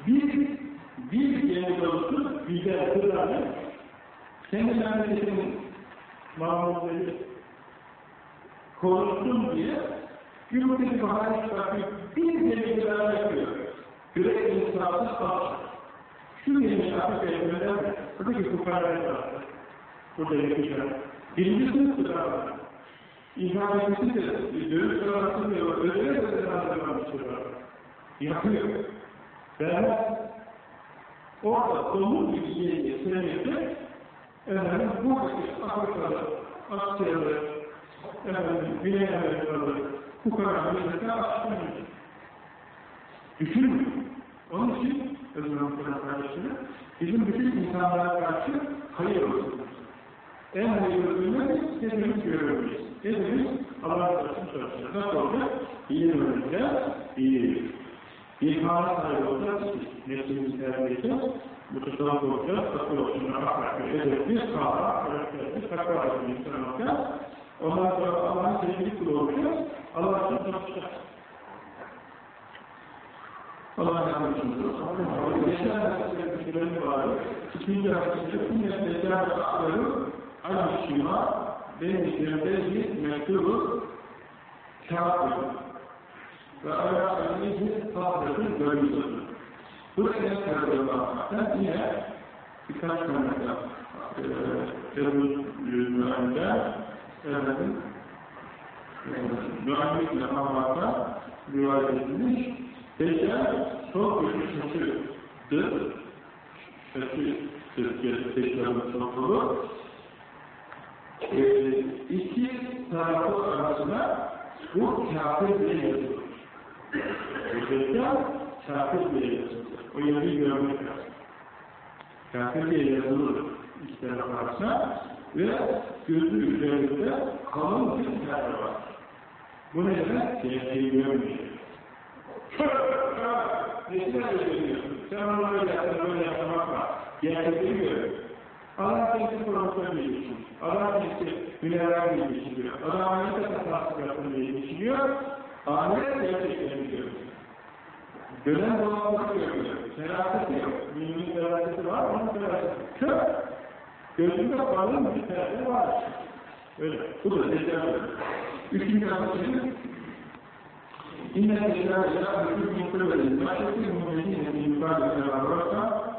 S1: Bir, bir yeni dolusu güzel kırarlı kendi memleketinin mamulleri konuşsun diye Cumhuriyeti bahane çıkartıyor. Bir kırarlı yapıyor. Yürek insafı kalacak. Şu yeni Afrika'ya gönderme. Buradaki fukaraya var. Burada yapacak. Birinci sınıf kırarlı. İhanetisi de, dövüş kararası da öyle de hazırlamıştır. Yapıyor. Ve orada domuz gibi yeni sevmekte efendim buradaki Afrika'da, Asya'da, efendim Güney Amerika'da bu kadar millete açmıyor. Düşünün. Onun için Özlem Kıran kardeşine bizim bütün insanlara karşı hayır olsun. En hayırlı ürünü hepimiz görüyoruz. Hepimiz Allah'a karşı çalışacağız. Nasıl olacak? İyi öğreneceğiz, iyi Bir hane sahibi olacağız ki nefsimiz neredeyse bu tasavvuf olacağız, takıl olacağız, ahlaklı, edepli, sağlam, karakterli, takva bir insan olacağız. Ondan sonra Allah'ın sevgili kulu olacağız, Allah'ın çalışacağız. Allah'a yardımcımız olsun. Geçen hafta fikirlerim vardı. İkinci haftasında tüm meslekler ve akları aynı şima benim üzerimde bir mektubu kağıt ve ayağı elini tahtası görmüştür. Buraya bakmaktan yine birkaç tane Tebül yüzünde efendim mühendisle Hamak'a rivayet edilmiş Peygamber çok büyük şaşırdı. Şaşırdı. Peygamber çokluğu. Ee, iki tarafı arasında bu kafir bile yazılır. Peygamber kafir bile yazılır. O yazıyı görmek lazım. Kafir bile yazılır iki taraf arasında ve gözü üzerinde kalın bir kafir var. Bu nedenle tehlikeli görmüyor. Nesine söylüyorsun? Sen onu böyle yaptın, böyle yaptın bakma. Gerçekleri gör. Allah kendisi diye geçiyor. Allah kendisi mineral diye geçiriyor. Allah Amerika tasarruf yaptın diye geçiriyor. Ahiret gerçeklerini görüyoruz. Dönem dolanması görüyoruz. Feraseti yok. Müminin feraseti var, onun feraseti kör. Gözünde parlığın bir feraseti var. Öyle. Bu da tekrar böyle. Üçüncü anlatıydı. İnne tekrar ila bütün mutlulukları maşetin müminin imkanı ve ararsa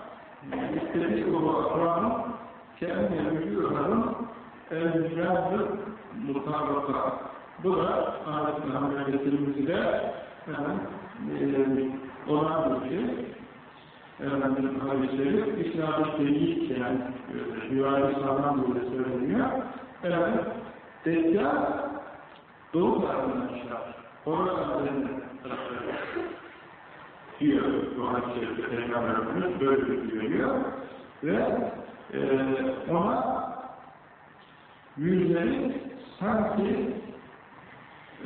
S1: istedik bu akranın kendi mülkü ömrün el-mücazı mutabaka bu da Ahmet Muhammed Aleyhisselam'da yani, olan bir şey. Efendim hadisleri İslam'da değil yani rivayet sağlam böyle söyleniyor. Evet, Deccal doğu tarafından çıkar. Oradan diyor bu hadis-i Peygamberimiz böyle diyor ve e, ona yüzleri sanki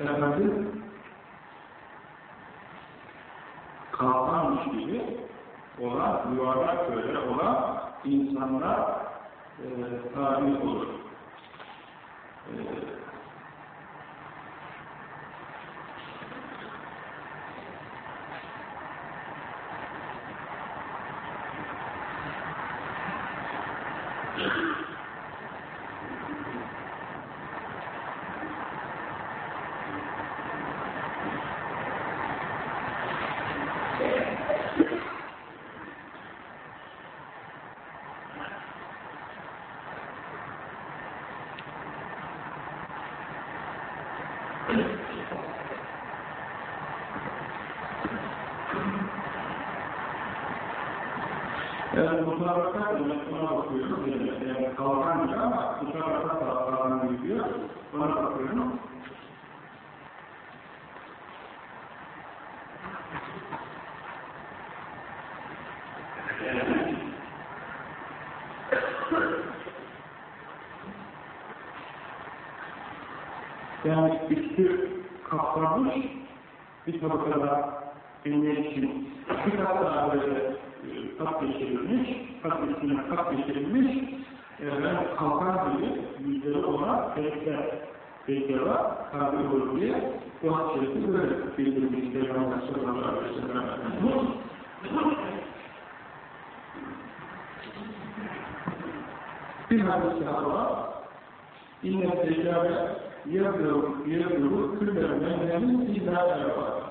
S1: efendim kalkanmış gibi olan, yuvarlak böyle olan insanlar e, tabi olur. E, Yani mutlakat yönetmene bakıyorum. Yani kalkan diyor ama mutlakat kalkan gidiyor. Ona bakıyorum. Yani üstü kaplanmış bir tabakada bilmek için bir kat daha böyle kat geçirilmiş, kat üstüne kat geçirilmiş yani kalkan gibi yüzleri olan pelekler bekliyorlar, tabi olur diye bu hadisesi böyle bildirmiş Peygamber sallallahu aleyhi ve sellem. Bir hadis daha var. İnne tecrübe yadru yadru küller menhemin illa erbat.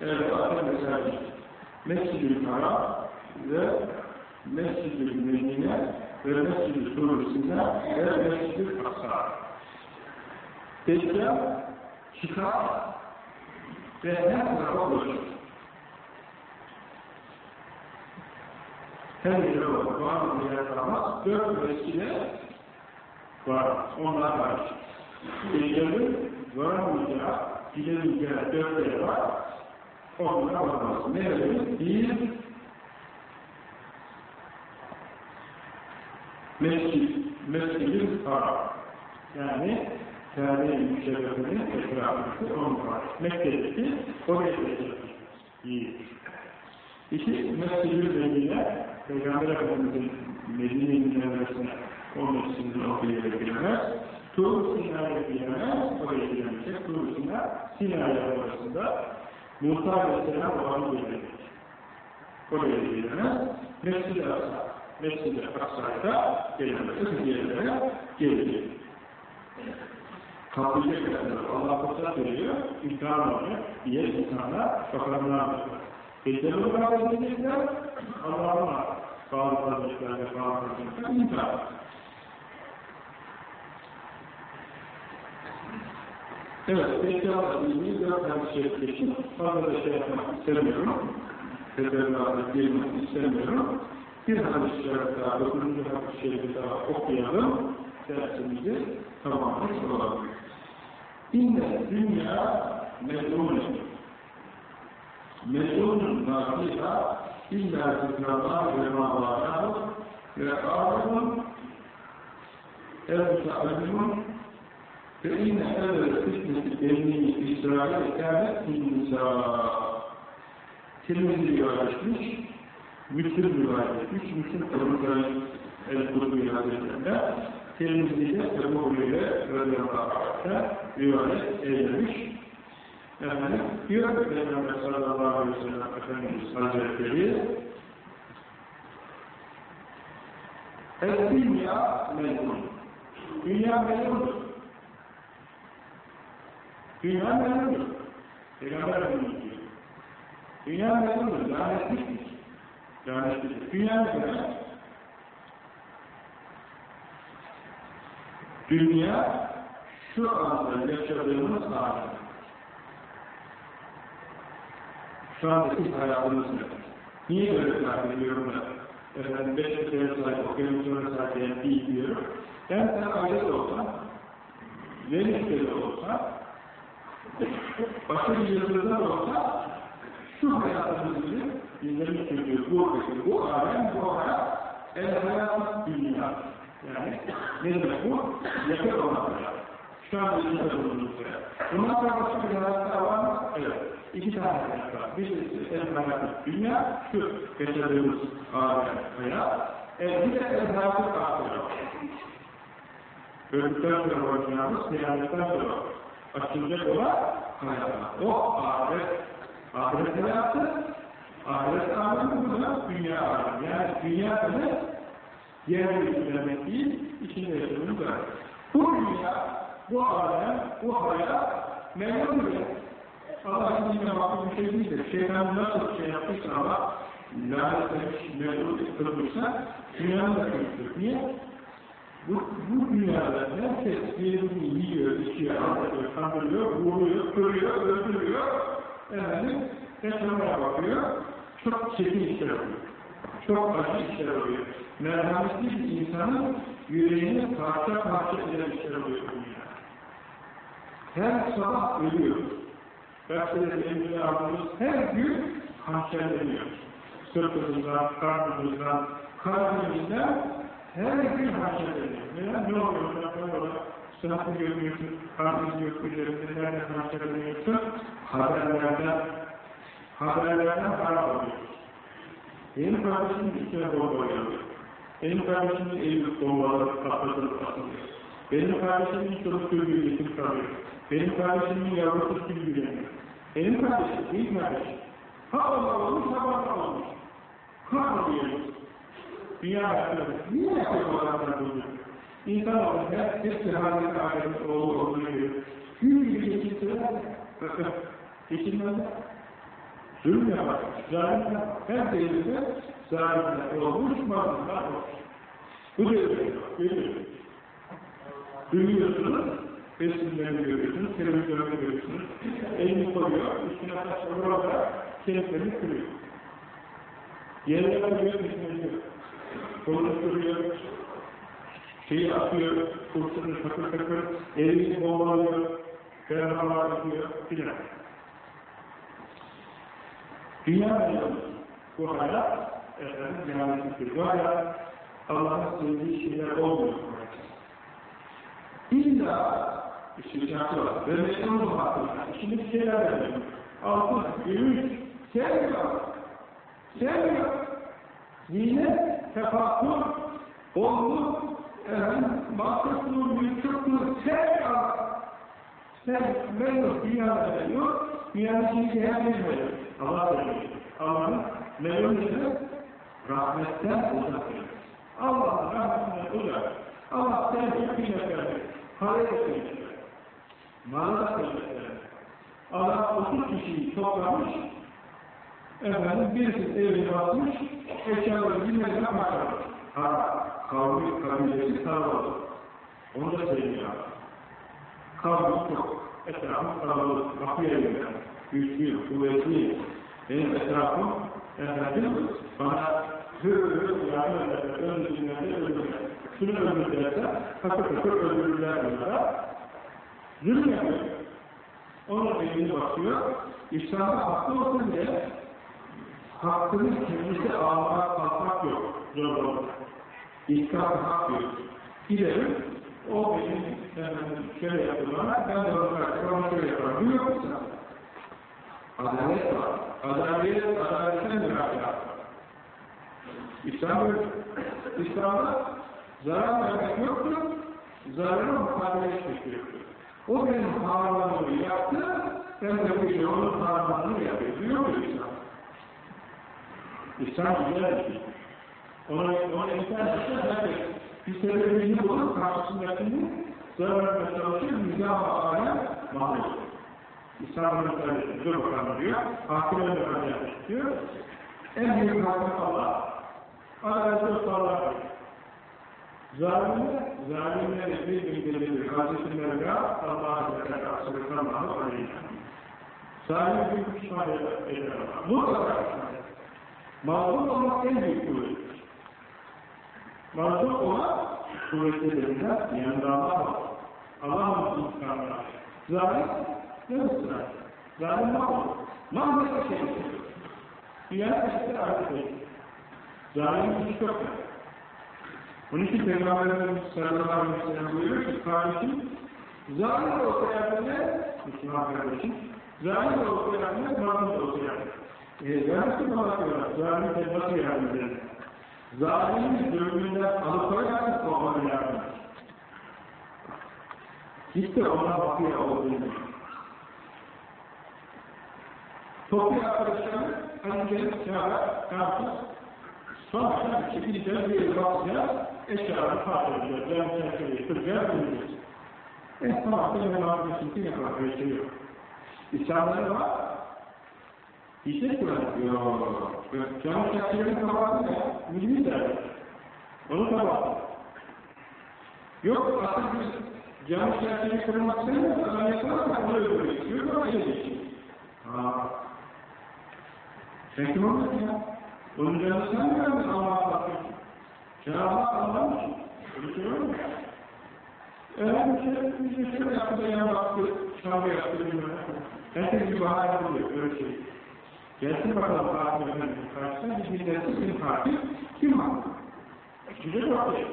S1: Erbat'a mesela Mescid-i Haram ve Mescid-i Medine ve Mescid-i Surusina ve Mescid-i Aksa. Deccal çıkar ve her tarafa ulaşır. Her yere var. Var mı yer kalmaz. Dört vesile var. Onlar var. Deccal'ın varamayacağı, gidemeyeceği dört yer var. Onlar olmaz. Nerede? Bir, mescid, mescid-i haram. Yani Kâbe-i Müşerrefe'nin etrafı on var. Mekke'deki oraya. İyi. İki, Mescid-i Medine, Peygamber Efendimiz'in Medine-i Münevveresine o mescidini okuyabilmez. Tur Sina'ya giremez, oraya giremeyecek. Tur Sina, Sina'ya arasında Musa Aleyhisselam oranı gelecek. Oraya giremez. Mescid-i Aksa, Mescid-i Aksa'da gelemez. Kız yerlere gelecek. Kaplayacak kadar Allah fırsat veriyor, imtihan oluyor. Diğer insanlar bakanlar Geceleri ibadet edecekler, Allah'ına bağlı kalacaklar ve kalacaklar, imtihan. Evet, Peygamber ilmi dört hadis-i şerif geçin. Fazla da şey yapmak istemiyorum. Teferruatı girmek istemiyorum. Bir hadis-i şerif daha, dokuzuncu hadis-i şerifi daha okuyalım. Dersimizi tamamlamış olalım. إن الدنيا ملعونة ملعون ما فيها إلا ذكر الله لما ظهره لقارب أبتعلم فإن أهل الفتنة بني إسرائيل كانت النساء تلمذي وعشتش مثل وعشتش مثل قبل القرب هذا الأمر Hazretlerinde Tirmizi'de Ebu Hureyre radıyallahu anh'a rivayet eylemiş. Efendim, diyor Peygamber sallallahu aleyhi ve sellem Efendimiz Hazretleri El-Dünya mezun. Dünya mezundur. Dünya mezundur. Peygamber Efendimiz diyor. Dünya mezundur. Lanetliktir. Lanetliktir. Dünya mezundur. Dünya şu anda yaşadığımız alem. Şu anda ilk hayatımızda. Niye böyle tarif ediyorum da? Efendim, beş kere saat okuyorum, sonra saat değil diyorum. Ben sen aile de olsam, Venüs'te de olsa, başka bir yıldızda da olsa, şu hayatımızı bizlerin çünkü bu, bu alem, bu hayat, el hayat dünya. Yani ne demek bu? Yakın olan Şu an içinde bulunduğumuz Bundan sonra başka bir hayatta var mı? Evet. İki tane hayat var. Birisi el hayatı dünya, şu yaşadığımız alem hayat. E, bir de el hayatı ahire. Öldükten sonra orijinalımız, kıyametten sonra açılacak olan hayat. O ahiret, ahiret hayatı, ahiret alemi bu da dünya alemi. Yani dünya demek yeryüzü demek değil, içinde yaşadığımız alem. Bu dünya, bu alem, bu hayat memnun bir Allah'ın dinine makul bir şey değildir. Şeytan nasıl şey yapmışsa ama lanet etmiş, memnun kılmışsa dünyanın da kılmıştır. Niye? Bu, bu dünyada herkes birbirini yiyor, içiyor, anlatıyor, kandırıyor, vuruyor, kırıyor, öldürüyor. Efendim, yaşamaya bakıyor. Çok çetin işler oluyor. Çok acı işler oluyor. Merhametli bir insanın yüreğini parça parça eden işler oluyor dünya. Her sabah ölüyor. Gazeteleri aldığımız her gün hançerleniyor. Sırtımızdan, karnımızdan, kalbimizden her gün hançerleniyor. Neden? Ne oluyor? Ne oluyor? Sıhhatı görmüyorsun, karnınızı yok üzerinde, nereden hançerleniyorsun? Haberlerden, haberlerden harap alıyorsun. Benim kardeşim içine bomba yanıyor. Benim kardeşimin evi bombaları patlatılıp atılıyor. Benim kardeşimin çocuk çocuğu yetim kalıyor. Benim kardeşimin yavrusu kim bilemiyor. Benim kardeşim, değil kardeşim. Ha Allah olmuş, ha bana olmuş. Ha oluyor. Dünya hayatında niye yapıyor adamlar bunu? İnsan her hepsi halinde ailemiz oğlu olduğunu görüyor. Gül gibi geçirtiler. Bakın, geçirmezler. Zulüm yapar, zalimler, her devirde zalimler olmuş, mazlumlar olmuş. Bu devirde, görüyor. Duyuyorsunuz, resimlerini görüyorsunuz, televizyonu görüyorsunuz, elini koyuyor, üstüne taşları orada, keleplerini kırıyor. Yerine koyuyor, kolunu kırıyor, şeyi atıyor, kurşunu takır takır, elini bombalıyor, ferahlar yapıyor, filan. Dünya meydanı, bu hayat, efendim, cenazesidir. Bu hayat, Allah'ın sevdiği şeyler olmuyor. İlla, şartı var, ve memnun hakkında, içinde bir şeyler veriyor. Altın, gümüş, Sevmiyor. Sevmiyor. Zinet, tefakkur, bolluk, efendim, mahsusluğu, mülkçukluğu sevmiyor. Sen ben dünyada yok, dünyanın içindeki her şey böyle. Allah söylüyor. Allah'ın melonları rahmetten uzak. Allah'ın rahmetinden uzak. Allah sevdiği kıymet verdi. Parayı kıymet verdi. Malı da kıymet verdi. Allah 30 kişiyi toplamış, efendim birisi evine basmış, eşyaları bilmeden parçalamış. Ha, kavmi kabilesi kalabalık. Onu da söylüyor. Kavmi çok. Etrafım kalabalık. Kapıya gelen. Güçlü, kuvvetli. Benim etrafım efendim bana hır hır yardım ederler. Öldürürler. Şunu öldürürlerse takır takır öldürürler diyorlar. Zulüm yapıyor. Onun elini bakıyor. İslam'da haklı olsun diye hakkını kendisi almaya kalkmak yok. Zor olur. İslam'da hak yok. Giderim, o benim efendim, şöyle yapılan, ben de onu onu şöyle yaparım. Bu yok İslam'da. Adalet var. Adalet, adaletten müracaat var. İslam böyle. İslam'da zarar vermek yoktur, zararı etmek yoktur. O benim harmanımı yaptı, ben de bu işe onun harmanını yapıyor. Duyuyor mu İslam? İslam güzel bir şey. Onu, onu etse herkes bir sebebini bulur, karşısındakini zarar vermeye çalışır, nizam-ı alem mahvolur. İslam'ın özelliği, dur bakalım diyor, hakime müracaat diyor. En büyük hakim Allah, adalet yok Allah. Zalimler, zalimler bir bilgileri Hazreti Mevla Allah'a Sallallahu aleyhi ve sellem. Zalim bir pişman eder pişman eder. Mazlum olmak en büyük kuvvettir. Mazlum olmak kuvvetlerinden yanında Allah. Allah'ın intikamına. Zalim ne ısrar? Zalim ne olur? Mahvet bir şey istiyor. Dünya eşittir artık değil. Zalim hiç yok. Onun için Peygamberimiz sallallahu aleyhi ve sellem buyuruyor ki kardeşim zalim de olsa yardımda Müslüman kardeşim zalim de olsa yardımda mazlum da olsa yardımda. E, yarısı bana diyorlar. Zalim de nasıl yardım eder? Zalimin zulmünden alıkoyarak babana yardım. Hiç de ona bakıyor olduğunu. Toplu arkadaşlarım hani gelip çağıra, kalkıp sonra şekilde bir bakacağız, eşyaları parçalayacağız, cam çerçeveyi kıracağız, öleceğiz. Eh tamam, benim arkadaşım kim yapar böyle şey yok. İslamları var, İşte Kur'an yok. Cam çerçeveyi kapattı ya, mühim derdi. Onu kapattı. Yok, aslında biz cam çerçeveyi kırmak istemiyoruz, adam yapamazsa onu öldürmek istiyor, ama öyle geçiyor. Haa. Sen kim olmasın ya? Onun canını sen mi verdin Allah'a bakıyorsun? Cenab-ı Hak anlamış. Öyle şey var mı? Öyle bir şey, bir şey yaptı da yana baktı, şahı yaptı, bilmem ne. Herkes bir bahane buluyor, öyle şey. Gelsin bakalım Fatih Efendimiz'in karşısına, bir bildirsin kim Fatih, kim haklı? Bize çok şey.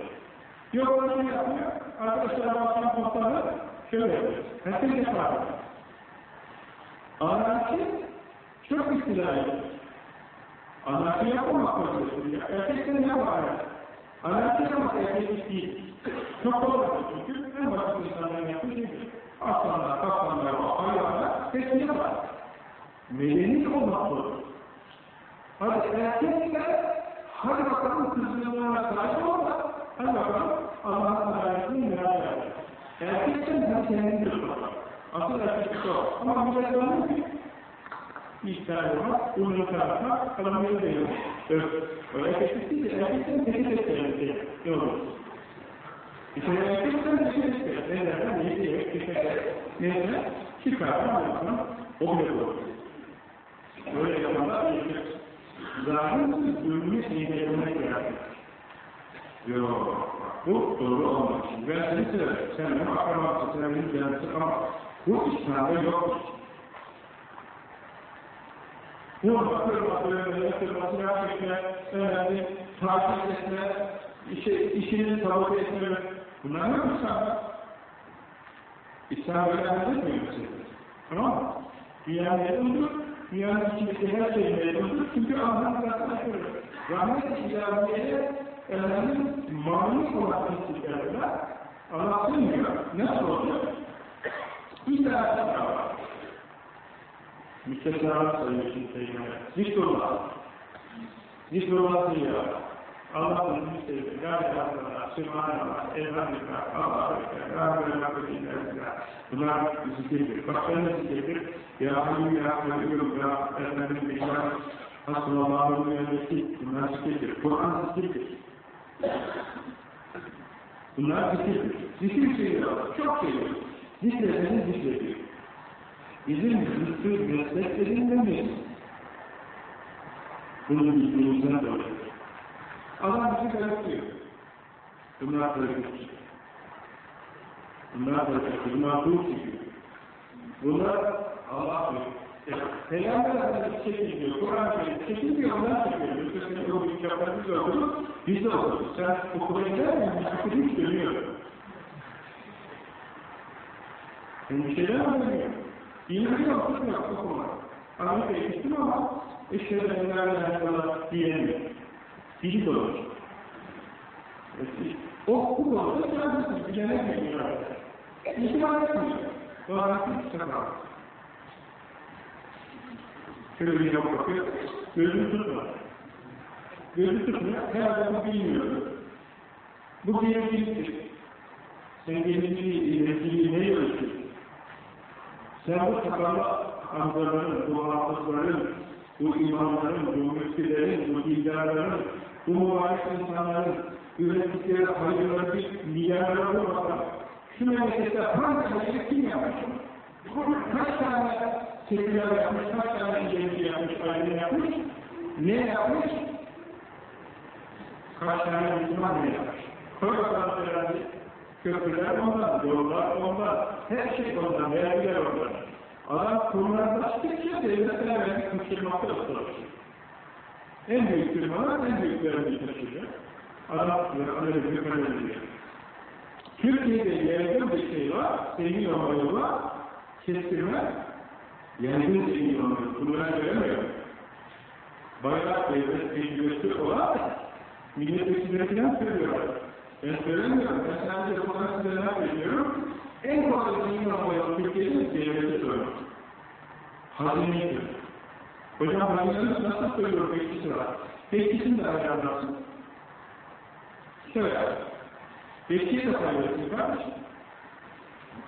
S1: Yok öyle şey yapmıyor, arkadaşlar baktan toplanır, şöyle yapıyor. Herkes de Fatih. Anarki, çok istila ediyor. Anarki yapmamak konusunda. Erkeklerin ne var? Anarki yapmak erkeklik değil. Çok doğru. Çünkü en basit insanların yaptığı şeydir. Aslanlar, kaplanlar, hayvanlar hepsine var. Medeni olmak zorunda. Hadi erkekler hadi bakalım kızgınlığına sahip olma. Hadi bakalım Allah'ın adaletini müracaat et. Erkekler de kendini tutmak. Asıl erkeklik o. Ama millet olmuyor ki İhtiyar olmak, umunu tarafmak, kalamayı değil. Öyle erkeklik değil de erkekten teklerinde ne olur? İşte erkekten teki teklerinde ne derler? Ne diyerek, tefeker, neyse, çıkartan bakalım, o bile olur. Böyle yapanlar. Zalim, zulmü seyirlerine gelir. Yok, bu doğru olmaz. Ben seni severim. Sen benim akrabamsın, sen benim canımsın ama bu İslam'da yoktur. Vurma, kırma, böyle, kırma, silah çekme, önemli, takip etme, işe, işini sabote etme, bunlar yok mu İslam'da? İslam öyle emretmiyor mesela. Tamam mı? Dünyanın yeri budur, Dünyanın içindeki her şey mevcuttur. Çünkü Allah'ın yaklaşıyor. Rahmet ilahiyeye efendim mani olan istikrarlar Allah sığmıyor. Nasıl olacak? İlla var. Müstesnaat sayıyorsun Peygamber. Zikrullah. Zikrullah diyor. Allah'ın müstesnaat. La ilahe illallah, Sübhanallah, Elhamdülillah, Allah'a ekber, La ilahe. Bunlar zikirdir. Başka ne zikirdir? Ya Halim, Ya Halim, Ya Efendim, Billah, ve Vekil. Bunlar zikirdir. Kur'an zikirdir. Bunlar zikirdir. Zikir şeyleri. Çok şey var. Zikredeni zikrediyor. Bizim zikir meslek edinmemeyiz. Bunu bildiğimizden dolayı. Adam bizi garipliyor. Bunlar gariplik. Bunlar gariplik. Bunlar dur çekiyor. Bunlar Allah bilir. Peygamber Efendimiz çekiliyor, Kur'an çekiliyor, çekiliyor, onlar çekiliyor. Yoksa senin o büyük yaplarımız okuduk, biz de okuduk. Sen okula gider mi? Biz okuduk, dönüyor. Şeyler mi dönüyor? İlmi yok, tutmuyor, okuma. Amerika'ya gittim ama eşhedü en la ilahe illallah diyemiyor. Dili dolur. O konuda kendisi bilene geliyor. İtibar etmiyor. Doğrantık sakal. Bir yap bakıyor, gözünü tutma. Gözü tutmuyor, her adamı bilmiyor. Bu bilinçliliktir. Sen bilinçliği, rezilliği neyi ölçüyorsun? Sen bu sakallı amcaların, bu hafızların, bu imamların, bu müftülerin, bu ildarların, bu mübarek insanların ürettikleri hayırları bir milyarlara bakalım. Şu memlekette hangi hayırı kim yapmış? Kaç tane seküler yapmış, kaç tane incelikli yapmış, aydın yapmış? Ne yapmış? Kaç tane Müslüman ne yapmış? Koy bakalım herhalde. Köprüler ondan, yollar ondan, her şey ondan, vergiler ondan. Adam kurumlarlaştıkça devletine vergi kışkırmakta ısırır. En büyük firmalar en büyük taşıyacak. Adam öyle büyük önemli Türkiye'de yaygın bir şey var, senin yolu var, kestirme, yaygın senin yolu, bunlara göremiyor. Bayrak devlet tecrübesi olan milletvekilleri falan söylüyorlar. Ben söylemiyorum, ben sadece buna size ne veriyorum? En kolay senin yolu Türkiye'de devlete söylüyorum. Hazineyi Hocam hazineyi nasıl söylüyor bekçisi var? Bekçisini de ayarlarsın. Şöyle, bekçiye de sayıyorsun kardeşim.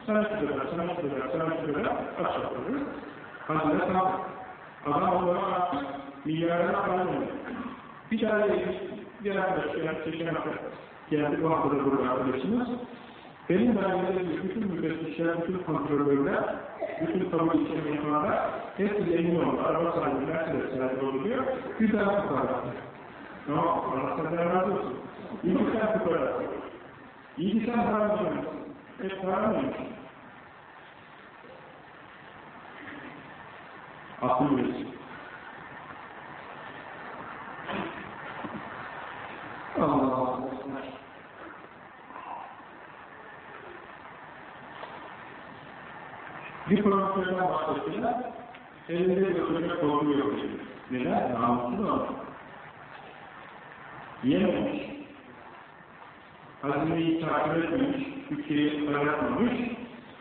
S1: Sana şu kadar, sana şu kadar, sana şu kadar, aşağı kalır. Hazine sana Adam onlara artık milyarına kalmıyor. Bir tane bir arkadaş, bir arkadaş, bir arkadaş geldi bu haftada burada arkadaşımız. Benim dairelerimde bütün müfettişler, bütün kontrolörler, bütün tabu işlemi yapanlar hepsi emin oldu. Araba sahibi, Mercedes sahibi oluyor. Bir tane tutarlar. Ama Allah senden razı olsun. İyi ki sen tutarlar. İyi ki sen para vermiyorsun. Hep para mıymış? Akıl verirsin. Allah Allah. Bir profesörden bahsettiler, elinde götürmek korkuyor. Neden? Namussuz olmuş. Yememiş. Hazineyi takip etmemiş, ülkeyi aratmamış.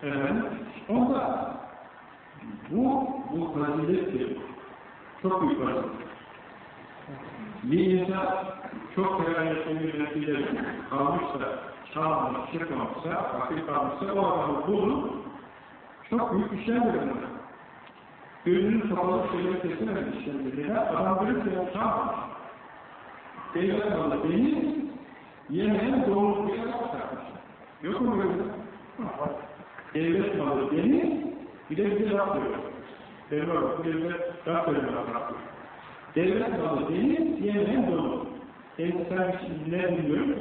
S1: Efendim, onda bu, bu fazilettir. Çok büyük fazilet. Bir insan çok felaketin bir neticeleri kalmışsa, çalmamış, çıkmamışsa, akıl kalmışsa o adamı bulup çok büyük işler verir ona. Gözünün kapalı şeyleri kesemez işler verir. Adam böyle bir çalmamış. Devlet malı beni yemeyen doğru bir yere sakmış. Yok mu böyle? Devlet malı beni bir de bize laf veriyor. Devlet, laf veriyor, laf veriyor. Devlet malı beni yemeyen doğru. Kendisi sen ne biliyorum?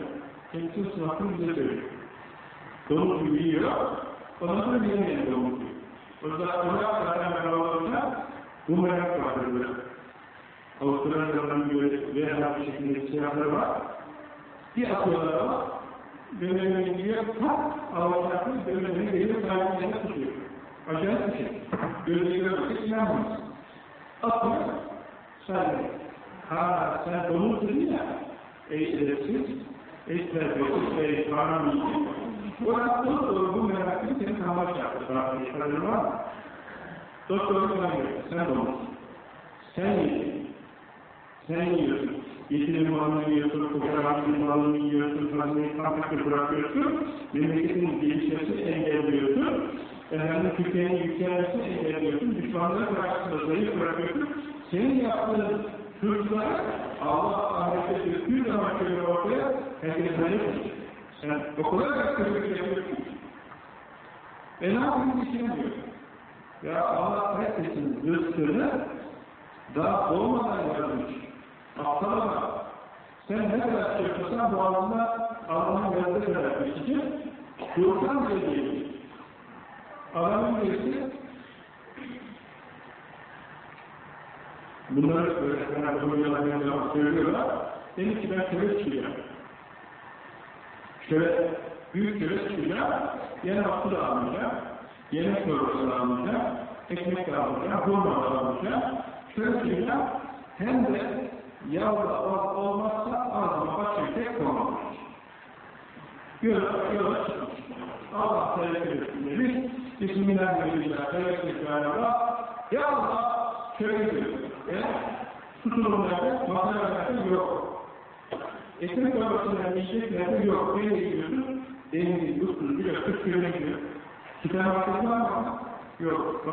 S1: Kendisi sınavını bize söylüyor. Doğru gibi yiyor. Ondan sonra yemeyen doğru diyor. O zaman Irak zaten ben olursa bu merak vardır böyle. Avustralya'dan böyle veya bir şekilde siyahlar var. Bir atıyorlar ama dönemine gidiyor, tak, avatarlı dönemine geliyor, sahibine tutuyor. Acayip bir şey. Gözlüğe bakıp inanmaz. Atıyor. Sen ha sen domuz dedin ya. Ey edepsiz, ey terbiyesiz, ey haram yiyecek. Doktor bu meraklı seni kamaç yaptı. Bırak bir haberin var mı? Doktor sana göre, sen domuz. Sen yiyeceksin. Sen yiyorsun. Yetinin malını yiyorsun, kokaranın malını yiyorsun, hazneyi kampakta bırakıyorsun, memleketin gelişmesini engelliyorsun, efendim Türkiye'nin yükselmesini engelliyorsun, düşmanları karşısında zayıf bırakıyorsun. Senin yaptığın hırsları Allah ahirette döktüğü zaman şöyle ortaya herkes zayıf olur. Sen o kadar kötülük yapıyorsun. E ne yapayım düşünemiyor. Ya Allah herkesin rızkını daha doğmadan yazmış. Aptalama. Sen ne kadar çırpırsan boğazında Allah'ın yazdığı kadar geçecek. Dursan bile değil. Adamın birisi bunları öğretmenler, hocalar, söylüyorlar. Dedi ki ben köle çıkacağım. Köle, büyük çıkacağım. Yine hapı da almayacağım. Yemek çorbası da almayacağım. Ekmek de almayacağım. Hurma da. Köle çıkacağım. Hem de yavru olmazsa ağzıma bak çekecek koymamış. Yola, yola çıkmış. Allah tevekkül etsin demiş. Bismillahirrahmanirrahim. Ya Allah diyor. E, tutulumlarda, makarnalarda yok. Ekmek babasından yiyecek nerede yok. Nereye gidiyorsun? Deniz, yurtsuz, bir kırk kilometre gidiyor. Var mı? Yok.